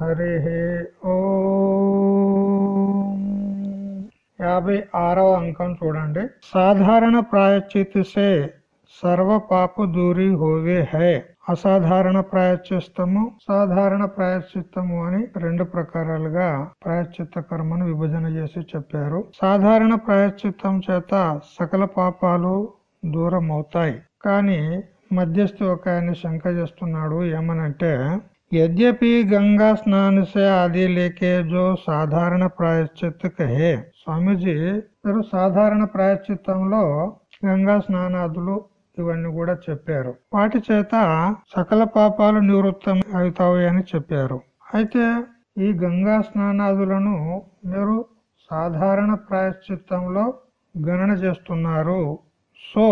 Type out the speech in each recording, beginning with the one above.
హరి ఓ. యాభై ఆరవ అంకం చూడండి. సాధారణ ప్రాయశ్చిత్ సే సర్వ పాప దూరి హోవే హై. అసాధారణ ప్రాయశ్చిత్తము సాధారణ ప్రాయశ్చిత్తము అని రెండు ప్రకారాలుగా ప్రాయశ్చిత్త కర్మను విభజన చేసి చెప్పారు. సాధారణ ప్రాయశ్చిత్తం చేత సకల పాపాలు దూరం అవుతాయి కానీ మధ్యస్థి ఒక ఆయన శంక చేస్తున్నాడు ఏమనంటే यद्यपि గంగా స్నాన సే ఆది లేకే జో సాధారణ ప్రాయశ్చిత్ కహే స్వామీజీ మీరు సాధారణ ప్రాయశ్చిత్తంలో గంగా స్నానాదులు ఇవన్నీ కూడా చెప్పారు వాటి చేత సకల పాపాలు నివృత్తం అవుతాయి అని చెప్పారు అయితే ఈ గంగా స్నానాదులను మీరు సాధారణ ప్రాయశ్చిత్తంలో గణన చేస్తున్నారు సో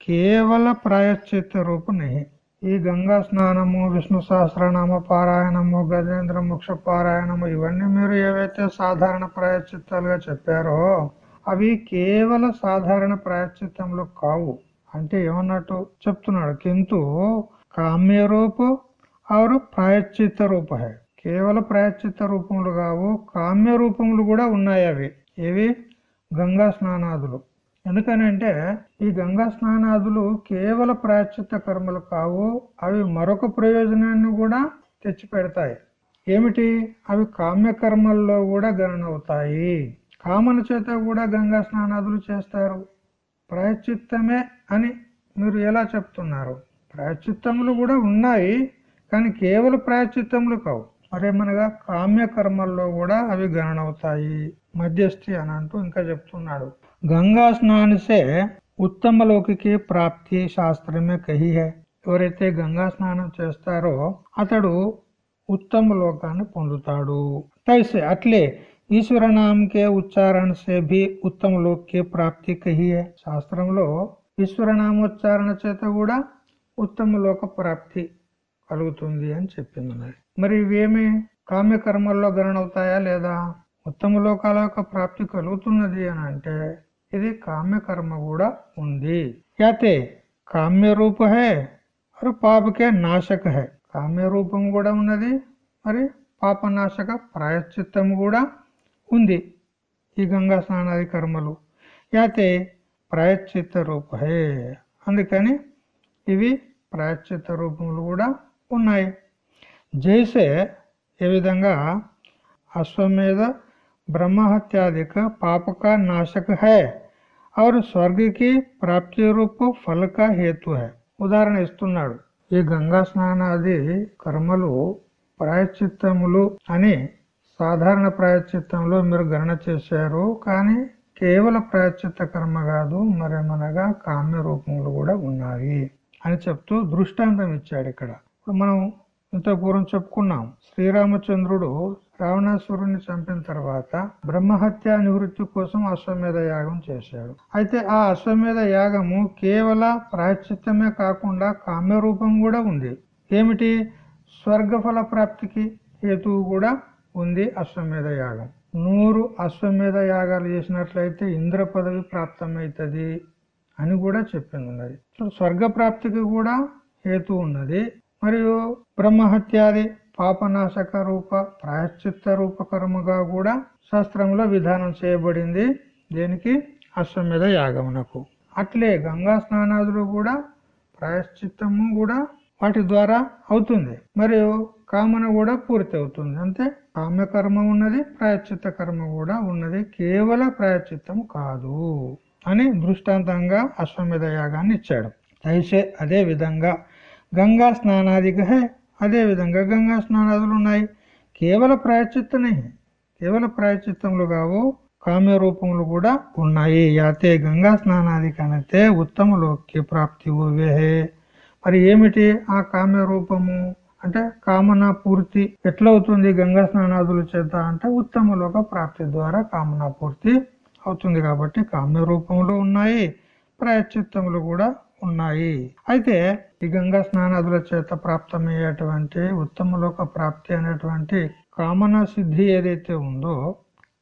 కేవల ప్రాయశ్చిత్త రూపు నహి ఈ గంగా స్నానము విష్ణు సహస్రనామ పారాయణము గజేంద్ర మోక్ష పారాయణము ఇవన్నీ మీరు ఏవైతే సాధారణ ప్రాయశ్చిత్తాలుగా చెప్పారో అవి కేవల సాధారణ ప్రాయశ్చిత్తంలో కావు. అంటే ఏమన్నట్టు చెప్తున్నాడు కింటు కామ్య రూపు ఆరు ప్రాయశ్చిత్త రూప కేవల ప్రాయశ్చిత్త రూపములు కావు కామ్య రూపములు కూడా ఉన్నాయి అవి. ఏవి? గంగా స్నానాదులు. ఎందుకనంటే ఈ గంగా స్నానాదులు కేవల ప్రాయశ్చిత్త కర్మలు కావు అవి మరొక ప్రయోజనాన్ని కూడా తెచ్చిపెడతాయి. ఏమిటి? అవి కామ్యకర్మల్లో కూడా గణనవుతాయి. కామన చేత కూడా గంగా స్నానాదులు చేస్తారు. ప్రాయశ్చిత్తమే అని మీరు ఎలా చెప్తున్నారు? ప్రాయశ్చిత్తములు కూడా ఉన్నాయి కానీ కేవల ప్రాయశ్చిత్తములు కావు. మరేమనగా కామ్యకర్మల్లో కూడా అవి గణనవుతాయి. మధ్యస్థి అని అంటూ ఇంకా చెప్తున్నాడు. గంగా స్నానసే ఉత్తమ లోకికి ప్రాప్తి శాస్త్రమే కహి హే ఎవరైతే గంగా స్నానం చేస్తారో అతడు ఉత్తమ లోకాన్ని పొందుతాడు। తైసే అట్లే ఈశ్వరనామకే ఉచ్చారణ సే భీ ఉత్తమ లోకే ప్రాప్తి కహి హే। శాస్త్రంలో ఈశ్వరనామోచ్చారణ చేత కూడా ఉత్తమ లోక ప్రాప్తి కలుగుతుంది అని చెప్పింది। మరి మరి ఇవేమి కామ్యకర్మల్లో గణనవుతాయా లేదా? ఉత్తమ లోకాల యొక్క ప్రాప్తి కలుగుతున్నది అని అంటే ఇది కామ్యకర్మ కూడా ఉంది. యాతే కామ్య రూప హే और పాపకే నాశక హే. కామ్య రూపం కూడా ఉన్నది మరి పాపనాశక ప్రాయశ్చిత్తం కూడా ఉంది ఈ గంగా స్నానాది కర్మలు. యాతే ప్రాయశ్చిత్త రూప హే అందుకని ఇవి ప్రాయశ్చిత్త రూపములు కూడా ఉన్నాయి. జైసే ఏ విధంగా అశ్వమేధ బ్రహ్మహత్యాధిక పాపక నాశక హై और स्वर्ग की ప్రాప్తి రూప फल का హేతు है। ఉదాహరణ ఇస్తున్నాడు ఈ గంగా స్నానాది కర్మలు ప్రాయశ్చిత్తములు అని సాధారణ ప్రాయశ్చిత్తంలో మీరు గణన చేశారు కానీ కేవల ప్రాయశ్చిత్త కర్మ కాదు మరేమనగా కామ్య రూపములు కూడా ఉన్నాయి అని చెప్తూ దృష్టాంతం ఇచ్చాడు ఇక్కడ. ఇప్పుడు మనం ఇంతపూర్వం చెప్పుకున్నాం. శ్రీరామచంద్రుడు రావణాసురుణ్ణి చంపిన తర్వాత బ్రహ్మహత్య నివృత్తి కోసం అశ్వమేధ యాగం చేశాడు. అయితే ఆ అశ్వమేధ యాగము కేవల ప్రాయశ్చిత్తమే కాకుండా కామ్య రూపం కూడా ఉంది. ఏమిటి? స్వర్గఫల ప్రాప్తికి హేతువు కూడా ఉంది అశ్వమేధ యాగం. నూరు అశ్వమేధ యాగాలు చేసినట్లయితే ఇంద్ర పదవి ప్రాప్తమవుతుంది అని కూడా చెప్పింది ఉన్నది. స్వర్గ ప్రాప్తికి కూడా హేతు ఉన్నది. మరియు బ్రహ్మహత్యాది పాపనాశక రూప ప్రాయశ్చిత్త రూప కర్మగా కూడా శాస్త్రంలో విధానం చేయబడింది. దేనికి? అశ్వమేధ యాగమునకు. అట్లే గంగా స్నానాదులు కూడా ప్రాయశ్చిత్తము కూడా వాటి ద్వారా అవుతుంది. మరియు కామన కూడా పూర్తి అవుతుంది. అంతే. కామ్యకర్మ ఉన్నది ప్రాయశ్చిత్త కర్మ కూడా ఉన్నది. కేవల ప్రాయశ్చిత్తం కాదు అని దృష్టాంతంగా అశ్వమేధ యాగాన్ని ఇచ్చాడు. అయితే అదే విధంగా గంగా స్నానాదిగా అదే అదేవిధంగా గంగా స్నానాదులు ఉన్నాయి. కేవల ప్రాయచిత్తనే కేవల ప్రాయశ్చిత్తములు కావు. కామ్య రూపములు కూడా ఉన్నాయి. యాతే గంగా స్నానాది కనతే ఉత్తమలోకి ప్రాప్తి ఓవేహే మరి ఏమిటి ఆ కామ్య రూపము? అంటే కామన పూర్తి ఎట్లవుతుంది గంగా స్నానాదులు చేత అంటే ఉత్తమ లోక ప్రాప్తి ద్వారా కామన పూర్తి అవుతుంది కాబట్టి కామ్య రూపంలో ఉన్నాయి. ప్రాయశ్చిత్తములు కూడా ఉన్నాయి. అయితే ఈ గంగా స్నానాదుల చేత ప్రాప్తమయ్యేటువంటి ఉత్తమ లోక ప్రాప్తి అనేటువంటి కామన సిద్ధి ఏదైతే ఉందో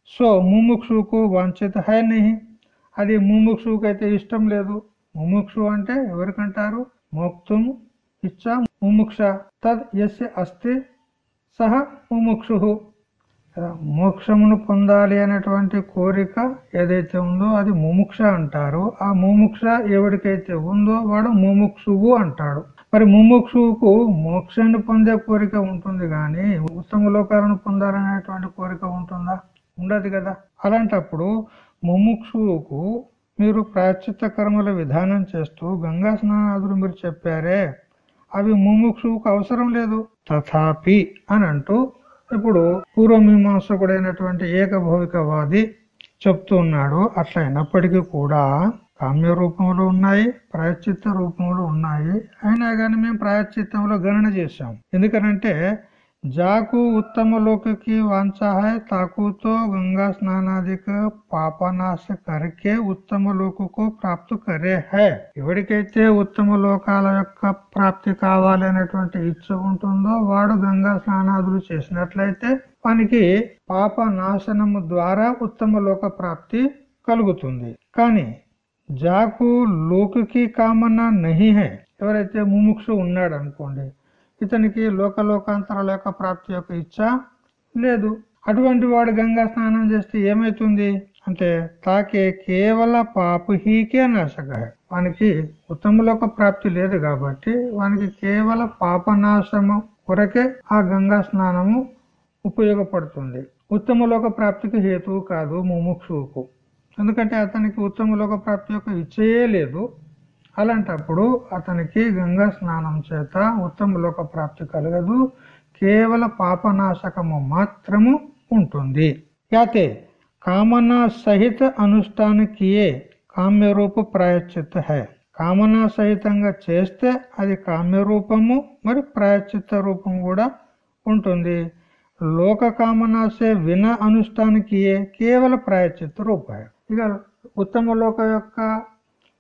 సో ముముక్షుకు వాంఛిత హై నహి. అది ముముక్షుకు అయితే ఇష్టం లేదు. ముముక్షు అంటే ఎవరికంటారు? మోక్తుము ఇచ్చా ముముక్ష. తద్ ఎస్ అస్తి సహ ముముక్షు. మోక్షమును పొందాలి అనేటువంటి కోరిక ఏదైతే ఉందో అది ముముక్ష అంటారు. ఆ ముముక్ష ఎవరికైతే ఉందో వాడు ముముక్షువు అంటాడు. మరి ముముక్షువుకు మోక్షాన్ని పొందే కోరిక ఉంటుంది కానీ ఉత్తమ లోకాలను పొందాలనేటువంటి కోరిక ఉంటుందా? ఉండదు కదా. అలాంటప్పుడు ముముక్షువుకు మీరు ప్రాచిత కర్మల విధానం చేస్తూ గంగా స్నానాదులు మీరు చెప్పారే అవి ముముక్షువుకు అవసరం లేదు. తథాపి అని అంటూ ఇప్పుడు పూర్వమీమాంసకుడైనటువంటి ఏకభౌవికవాది చెప్తూ ఉన్నాడు. అట్లా కూడా కామ్య రూపంలో ఉన్నాయి ప్రాయశ్చిత్త రూపంలో ఉన్నాయి. అయినా కానీ మేము ప్రాయశ్చిత్తంలో గణన చేశాం. ఎందుకనంటే जाको उत्तम लोक की वांछा है ताकू तो गंगा స్నానాదిక పాపనాశ కరికే ఉత్తమ లోకకు ప్రాప్తి కరే హే ఎవరికైతే ఉత్తమ లోకాల యొక్క ప్రాప్తి కావాలి అనేటువంటి ఇచ్చ ఉంటుందో వాడు గంగా స్నానాదులు చేసినట్లయితే వానికి పాప నాశనము ద్వారా ఉత్తమ లోక ప్రాప్తి కలుగుతుంది కానీ జాకు లోకకి కామన నహి హే ఎవరైతే ముముక్షు ఉన్నాడు అనుకోండి ఇతనికి లోకలోకాంతరాల యొక్క ప్రాప్తి యొక్క ఇచ్చ లేదు. అటువంటి వాడు గంగా స్నానం చేస్తే ఏమైతుంది? అంటే తాకే కేవల పాపహీకే నాశక. వానికి ఉత్తమలోక ప్రాప్తి లేదు కాబట్టి వానికి కేవల పాపనాశము కొరకే ఆ గంగా స్నానము ఉపయోగపడుతుంది. ఉత్తమలోక ప్రాప్తికి హేతువు కాదు ముముక్షువుకు. ఎందుకంటే అతనికి ఉత్తమలోక ప్రాప్తి యొక్క ఇచ్చయే లేదు. అలాంటప్పుడు అతనికి గంగా స్నానం చేత ఉత్తమ లోక ప్రాప్తి కలగదు. కేవల పాపనాశకము మాత్రము ఉంటుంది. యాతే కామనా సహిత అనుష్ఠానకియే కామ్యరూప ప్రాయశ్చిత్త హై. కామనా సహితంగా చేస్తే అది కామ్య రూపము మరి ప్రాయశ్చిత్త రూపం కూడా ఉంటుంది. లోక కామనాసే విన అనుష్ఠానకియే కేవల ప్రాయశ్చిత్త రూపాయ ఇక ఉత్తమ లోక యొక్క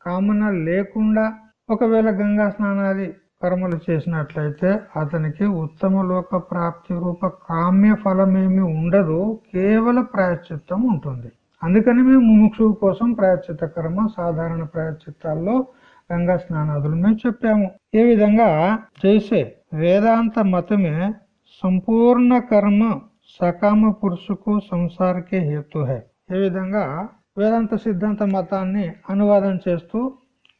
కామన లేకుండా ఒకవేళ గంగా స్నానాది కర్మలు చేసినట్లయితే అతనికి ఉత్తమ లోక ప్రాప్తి రూప కామ్య ఫలమేమి ఉండదు కేవల ప్రాయశ్చిత్తం ఉంటుంది. అందుకని మేము ముముక్షు కోసం ప్రాయశ్చిత్త కర్మ సాధారణ ప్రాయశ్చిత్తాల్లో గంగా స్నానాదులు మేము చెప్పాము. ఏ విధంగా? చేసే వేదాంత మతమే సంపూర్ణ కర్మ సకామ పురుషుకు సంసారకే హేతు హే. ఏ విధంగా? వేదాంత సిద్ధాంత మతాన్ని అనువాదం చేస్తూ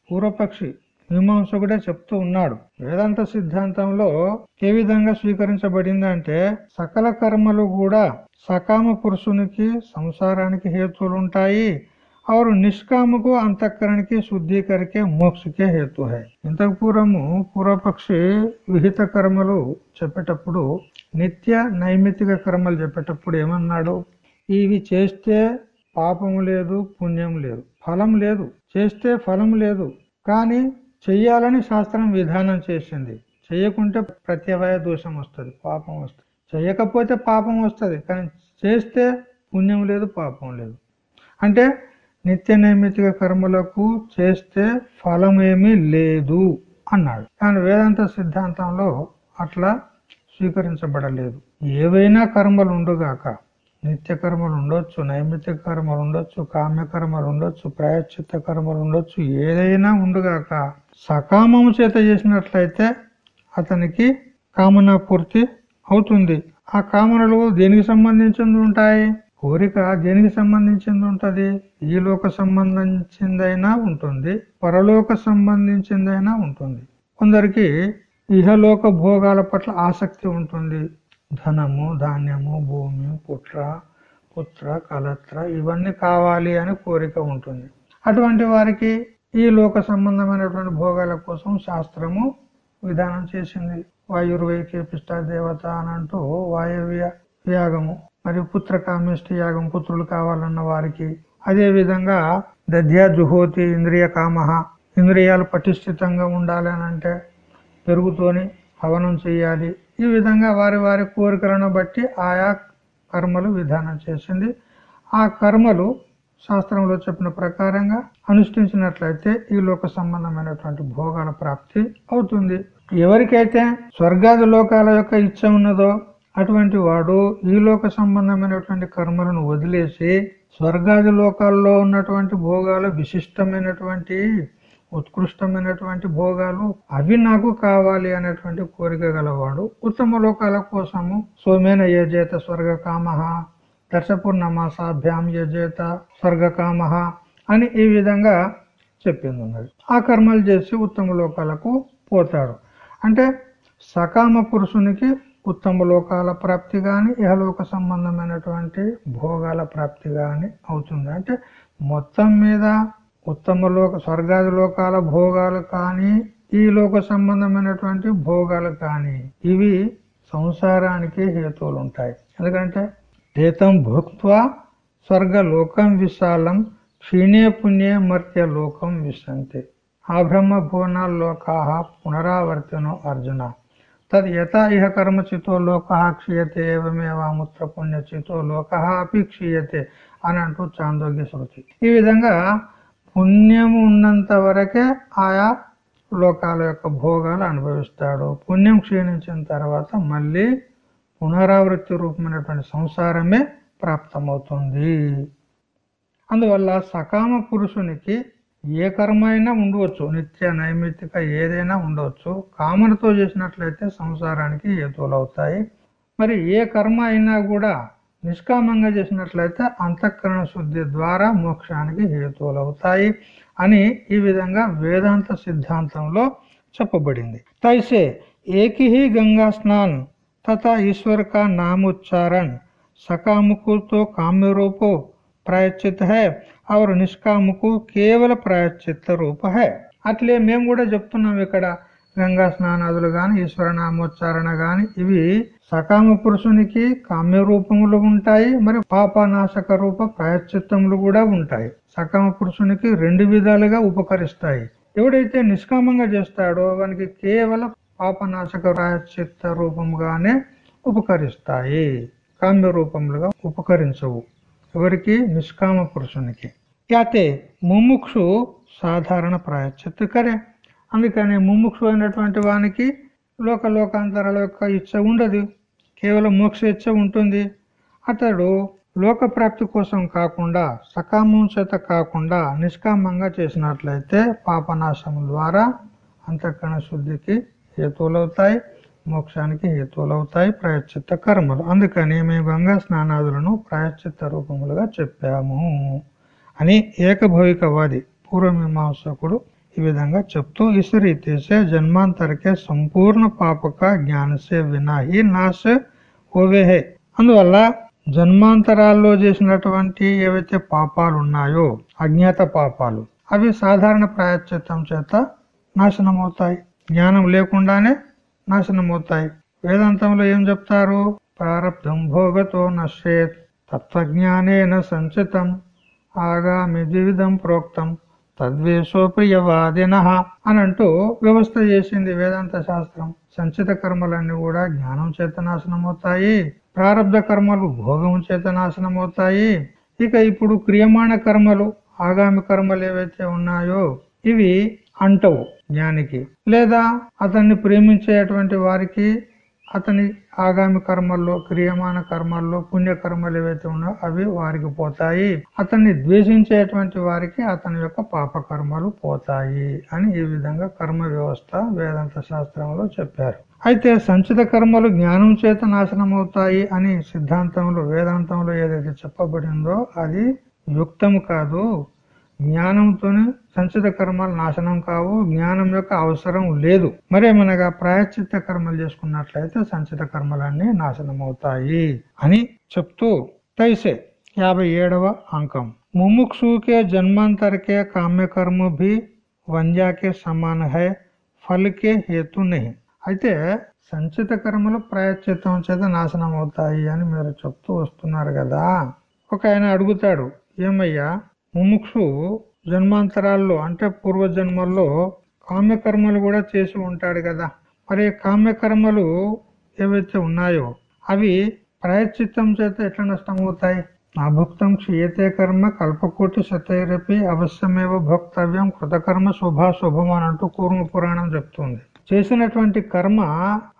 పూర్వపక్షి మీమాంసకుడే చెప్తూ ఉన్నాడు. వేదాంత సిద్ధాంతంలో ఏ విధంగా స్వీకరించబడిందంటే సకల కర్మలు కూడా సకామ పురుషునికి సంసారానికి హేతువులు ఉంటాయి और నిష్కామకు అంతఃకరణకి శుద్ధీకరికే మోక్షకే హేతు హై. ఇంతకు పూర్వము పూర్వపక్షి విహిత కర్మలు చెప్పేటప్పుడు నిత్య నైమితిక కర్మలు చెప్పేటప్పుడు ఏమన్నాడు? ఇవి చేస్తే పాపము లేదు పుణ్యం లేదు. ఫలం లేదు. చేస్తే ఫలం లేదు. కానీ చెయ్యాలని శాస్త్రం విధానం చేసింది. చెయ్యకుంటే ప్రత్యవయ దోషం వస్తుంది పాపం వస్తుంది. చెయ్యకపోతే పాపం వస్తుంది కానీ చేస్తే పుణ్యం లేదు పాపం లేదు. అంటే నిత్య నైమితిక కర్మలకు చేస్తే ఫలం ఏమీ లేదు అన్నాడు. కానీ వేదాంత సిద్ధాంతంలో అట్లా స్వీకరించబడలేదు. ఏవైనా కర్మలు ఉండుగాక నిత్య కర్మలు ఉండొచ్చు నైమిత్య కర్మలు ఉండొచ్చు కామ్య కర్మలు ఉండొచ్చు ప్రాయశ్చిత్త కర్మలు ఉండొచ్చు ఏదైనా ఉండుగాక సకామము చేత చేసినట్లయితే అతనికి కామన పూర్తి అవుతుంది. ఆ కామనలు దేనికి సంబంధించింది ఉంటాయి? కోరిక దేనికి సంబంధించింది ఉంటుంది? ఈ లోక సంబంధించిందైనా ఉంటుంది పరలోక సంబంధించిందైనా ఉంటుంది. కొందరికి ఇహలోక భోగాల పట్ల ఆసక్తి ఉంటుంది ధనము ధాన్యము భూమి పుట్ర పుత్ర కలత్ర ఇవన్నీ కావాలి అని కోరిక ఉంటుంది. అటువంటి వారికి ఈ లోక సంబంధమైనటువంటి భోగాల కోసం శాస్త్రము విధానం చేసింది. వాయుర్వైకే పిష్ట దేవత అని అంటూ వాయవ్య యాగము మరియు పుత్ర కామిష్టి యాగం పుత్రులు కావాలన్న వారికి. అదే విధంగా దధ్య జుహోతి ఇంద్రియ కామహ ఇంద్రియాలు పటిష్ఠితంగా ఉండాలి అంటే పెరుగుతోని హవనం చేయాలి. ఈ విధంగా వారి వారి కోరికలను బట్టి ఆయా కర్మలు విధానం చేసింది. ఆ కర్మలు శాస్త్రంలో చెప్పిన ప్రకారంగా అనుష్ఠించినట్లయితే ఈ లోక సంబంధమైనటువంటి భోగాల ప్రాప్తి అవుతుంది. ఎవరికైతే స్వర్గాది లోకాల యొక్క ఇచ్చ ఉన్నదో అటువంటి వాడు ఈ లోక సంబంధమైనటువంటి కర్మలను వదిలేసి స్వర్గాది లోకాల్లో ఉన్నటువంటి భోగాలు విశిష్టమైనటువంటి ఉత్కృష్టమైనటువంటి భోగాలు అవి నాకు కావాలి అనేటువంటి కోరిక గలవాడు ఉత్తమ లోకాల కోసము సోమేన యజేత స్వర్గ కామ దర్శపూర్ణమాసాభ్యాం యజేత స్వర్గ కామ అని ఈ విధంగా చెప్పింది ఉన్నది ఆ కర్మలు చేసి ఉత్తమ లోకాలకు పోతాడు. అంటే సకామ పురుషునికి ఉత్తమ లోకాల ప్రాప్తి కానీ ఇహలోక సంబంధమైనటువంటి భోగాల ప్రాప్తి కానీ అవుతుంది. అంటే మొత్తం మీద ఉత్తమ లోక స్వర్గాది లోకాల భోగాలు కానీ ఈ లోక సంబంధమైనటువంటి భోగాలు కానీ ఇవి సంసారానికి హేతువులు ఉంటాయి ఎందుకంటే ఏతం స్వర్గ స్వర్గలోకం విశాలం క్షీణే పుణ్యే మర్త్య లోకం విశంతి. ఆ బ్రహ్మ భువనాల్లోకా పునరావర్తనో అర్జున. తద్ యథా ఇహ కర్మచితో లోక క్షీయతే ఏవమేవాముత్ర పుణ్యచితో లోక అపి క్షీయతే అని అంటూ చాందోగ్య శృతి. ఈ విధంగా పుణ్యము ఉన్నంత వరకే ఆయా లోకాల యొక్క భోగాలు అనుభవిస్తాడు. పుణ్యం క్షీణించిన తర్వాత మళ్ళీ పునరావృత్తి రూపమైనటువంటి సంసారమే ప్రాప్తమవుతుంది. అందువల్ల సకామ పురుషునికి ఏ కర్మ అయినా ఉండవచ్చు. నిత్య నైమిత్తిక ఏదైనా ఉండవచ్చు. కామనతో చేసినట్లయితే సంసారానికి హేతువులు అవుతాయి మరి ఏ కర్మ అయినా కూడా నిష్కామంగా చేసినట్లయితే అంతఃకరణ శుద్ధి ద్వారా మోక్షానికి హేతువులు అవుతాయి అని ఈ విధంగా వేదాంత సిద్ధాంతంలో చెప్పబడింది. తైసే ఏకిహి గంగా స్నాన్ తథా ఈశ్వర్ కా నామోచ్చారణ సకాముకు తో కామ్య రూపో ప్రాయశ్చిత్ హై నిష్కాముకు కేవల ప్రాయశ్చిత్త రూప హై. అట్లే మేము కూడా చెప్తున్నాం ఇక్కడ గంగా స్నానాదులు కానీ ఈశ్వర నామోచ్చారణ కానీ ఇవి సకామ పురుషునికి కామ్య రూపములు ఉంటాయి మరి పాపనాశక రూప ప్రాయశ్చిత్తములు కూడా ఉంటాయి. సకామ పురుషునికి రెండు విధాలుగా ఉపకరిస్తాయి. ఎవడైతే నిష్కామంగా చేస్తాడో వానికి కేవలం పాపనాశక ప్రాయశ్చిత్త రూపంగానే ఉపకరిస్తాయి. కామ్య రూపములుగా ఉపకరించవు. ఎవరికి? నిష్కామ పురుషునికి. అయితే ముముక్షు సాధారణ ప్రాయశ్చిత్తు కరే. అందుకని ముముక్షు అయినటువంటి వానికి లోక లోకాంతరాల యొక్క ఇచ్చ ఉండదు. కేవలం మోక్ష ఇచ్చ ఉంటుంది. అతడు లోక ప్రాప్తి కోసం కాకుండా సకామం చేత కాకుండా నిష్కామంగా చేసినట్లయితే పాపనాశం ద్వారా అంతఃకరణ శుద్ధికి హేతువులవుతాయి మోక్షానికి హేతువులవుతాయి ప్రాయశ్చిత్త కర్మలు. అందుకని మేము గంగా స్నానాదులను ప్రాయశ్చిత్త రూపములుగా చెప్పాము అని ఏకభవికవాది పూర్వమీమాంసకుడు ఈ విధంగా చెప్తూ ఇస్ రీతిసే జన్మాంతరకే సంపూర్ణ పాపక జ్ఞానసే వినాహి నాశ ఓవేహే అందువల్ల జన్మాంతరాల్లో చేసినటువంటి ఏవైతే పాపాలు ఉన్నాయో అజ్ఞాత పాపాలు అవి సాధారణ ప్రాయశ్చిత్తం చేత నాశనం అవుతాయి జ్ఞానం లేకుండానే నాశనం అవుతాయి వేదాంతంలో ఏం చెప్తారు? ప్రారబ్ధం భోగతో నశ్చేత్ తత్వజ్ఞానేన సంచితం ఆగామి జీవితం ప్రోక్తం. తద్వేషోప్రియవాదిన అని అంటూ వ్యవస్థ చేసింది వేదాంత శాస్త్రం. సంచిత కర్మలన్నీ కూడా జ్ఞానం చేత నాశనం అవుతాయి ప్రారంధ కర్మలు భోగం చేత నాశనం అవుతాయి ఇక ఇప్పుడు క్రియమాణ కర్మలు ఆగామి కర్మలు ఏవైతే ఉన్నాయో ఇవి అంటవు జ్ఞానికి. లేదా అతన్ని ప్రేమించేటువంటి వారికి అతని ఆగామి కర్మల్లో క్రియమాన కర్మల్లో పుణ్యకర్మలు ఏవైతే ఉన్నాయో అవి వారికి పోతాయి. అతన్ని ద్వేషించేటువంటి వారికి అతని యొక్క పాప కర్మలు పోతాయి అని ఈ విధంగా కర్మ వ్యవస్థ వేదాంత శాస్త్రంలో చెప్పారు. అయితే సంచిత కర్మలు జ్ఞానం చేత నాశనం అవుతాయి అని సిద్ధాంతంలో వేదాంతంలో ఏదైతే చెప్పబడిందో అది యుక్తం కాదు. జ్ఞానంతోనే సంచిత కర్మలు నాశనం కావు. జ్ఞానం యొక్క అవసరం లేదు. మరేమనగా ప్రాయశ్చిత్త కర్మలు చేసుకున్నట్లయితే సంచిత కర్మలన్నీ నాశనం అవుతాయి అని చెప్తూ తైసే యాభై ఏడవ అంకం. ముముక్షుకే జన్మాంతరకే కామ్యకర్మ భీ వంజాకే సమాన హై ఫలికే హేతు నహి అయితే సంచిత కర్మలు ప్రాయశ్చిత్తం చేత నాశనం అవుతాయి అని మీరు చెప్తూ వస్తున్నారు కదా. ఒక ఆయన అడుగుతాడు ఏమయ్యా ముముక్షు జన్మాంతరాల్లో అంటే పూర్వజన్మల్లో కామ్యకర్మలు కూడా చేసి ఉంటాడు కదా. మరి కామ్యకర్మలు ఏవైతే ఉన్నాయో అవి ప్రాయశ్చిత్తం చేత ఎట్లా నష్టమవుతాయి? అభుక్తం క్షీయతే కర్మ కల్పకోటి శతైరపి అవశ్యమేవ భోక్తవ్యం కృతకర్మ శుభాశుభం అని అంటూ కూర్మ పురాణం చెప్తుంది. చేసినటువంటి కర్మ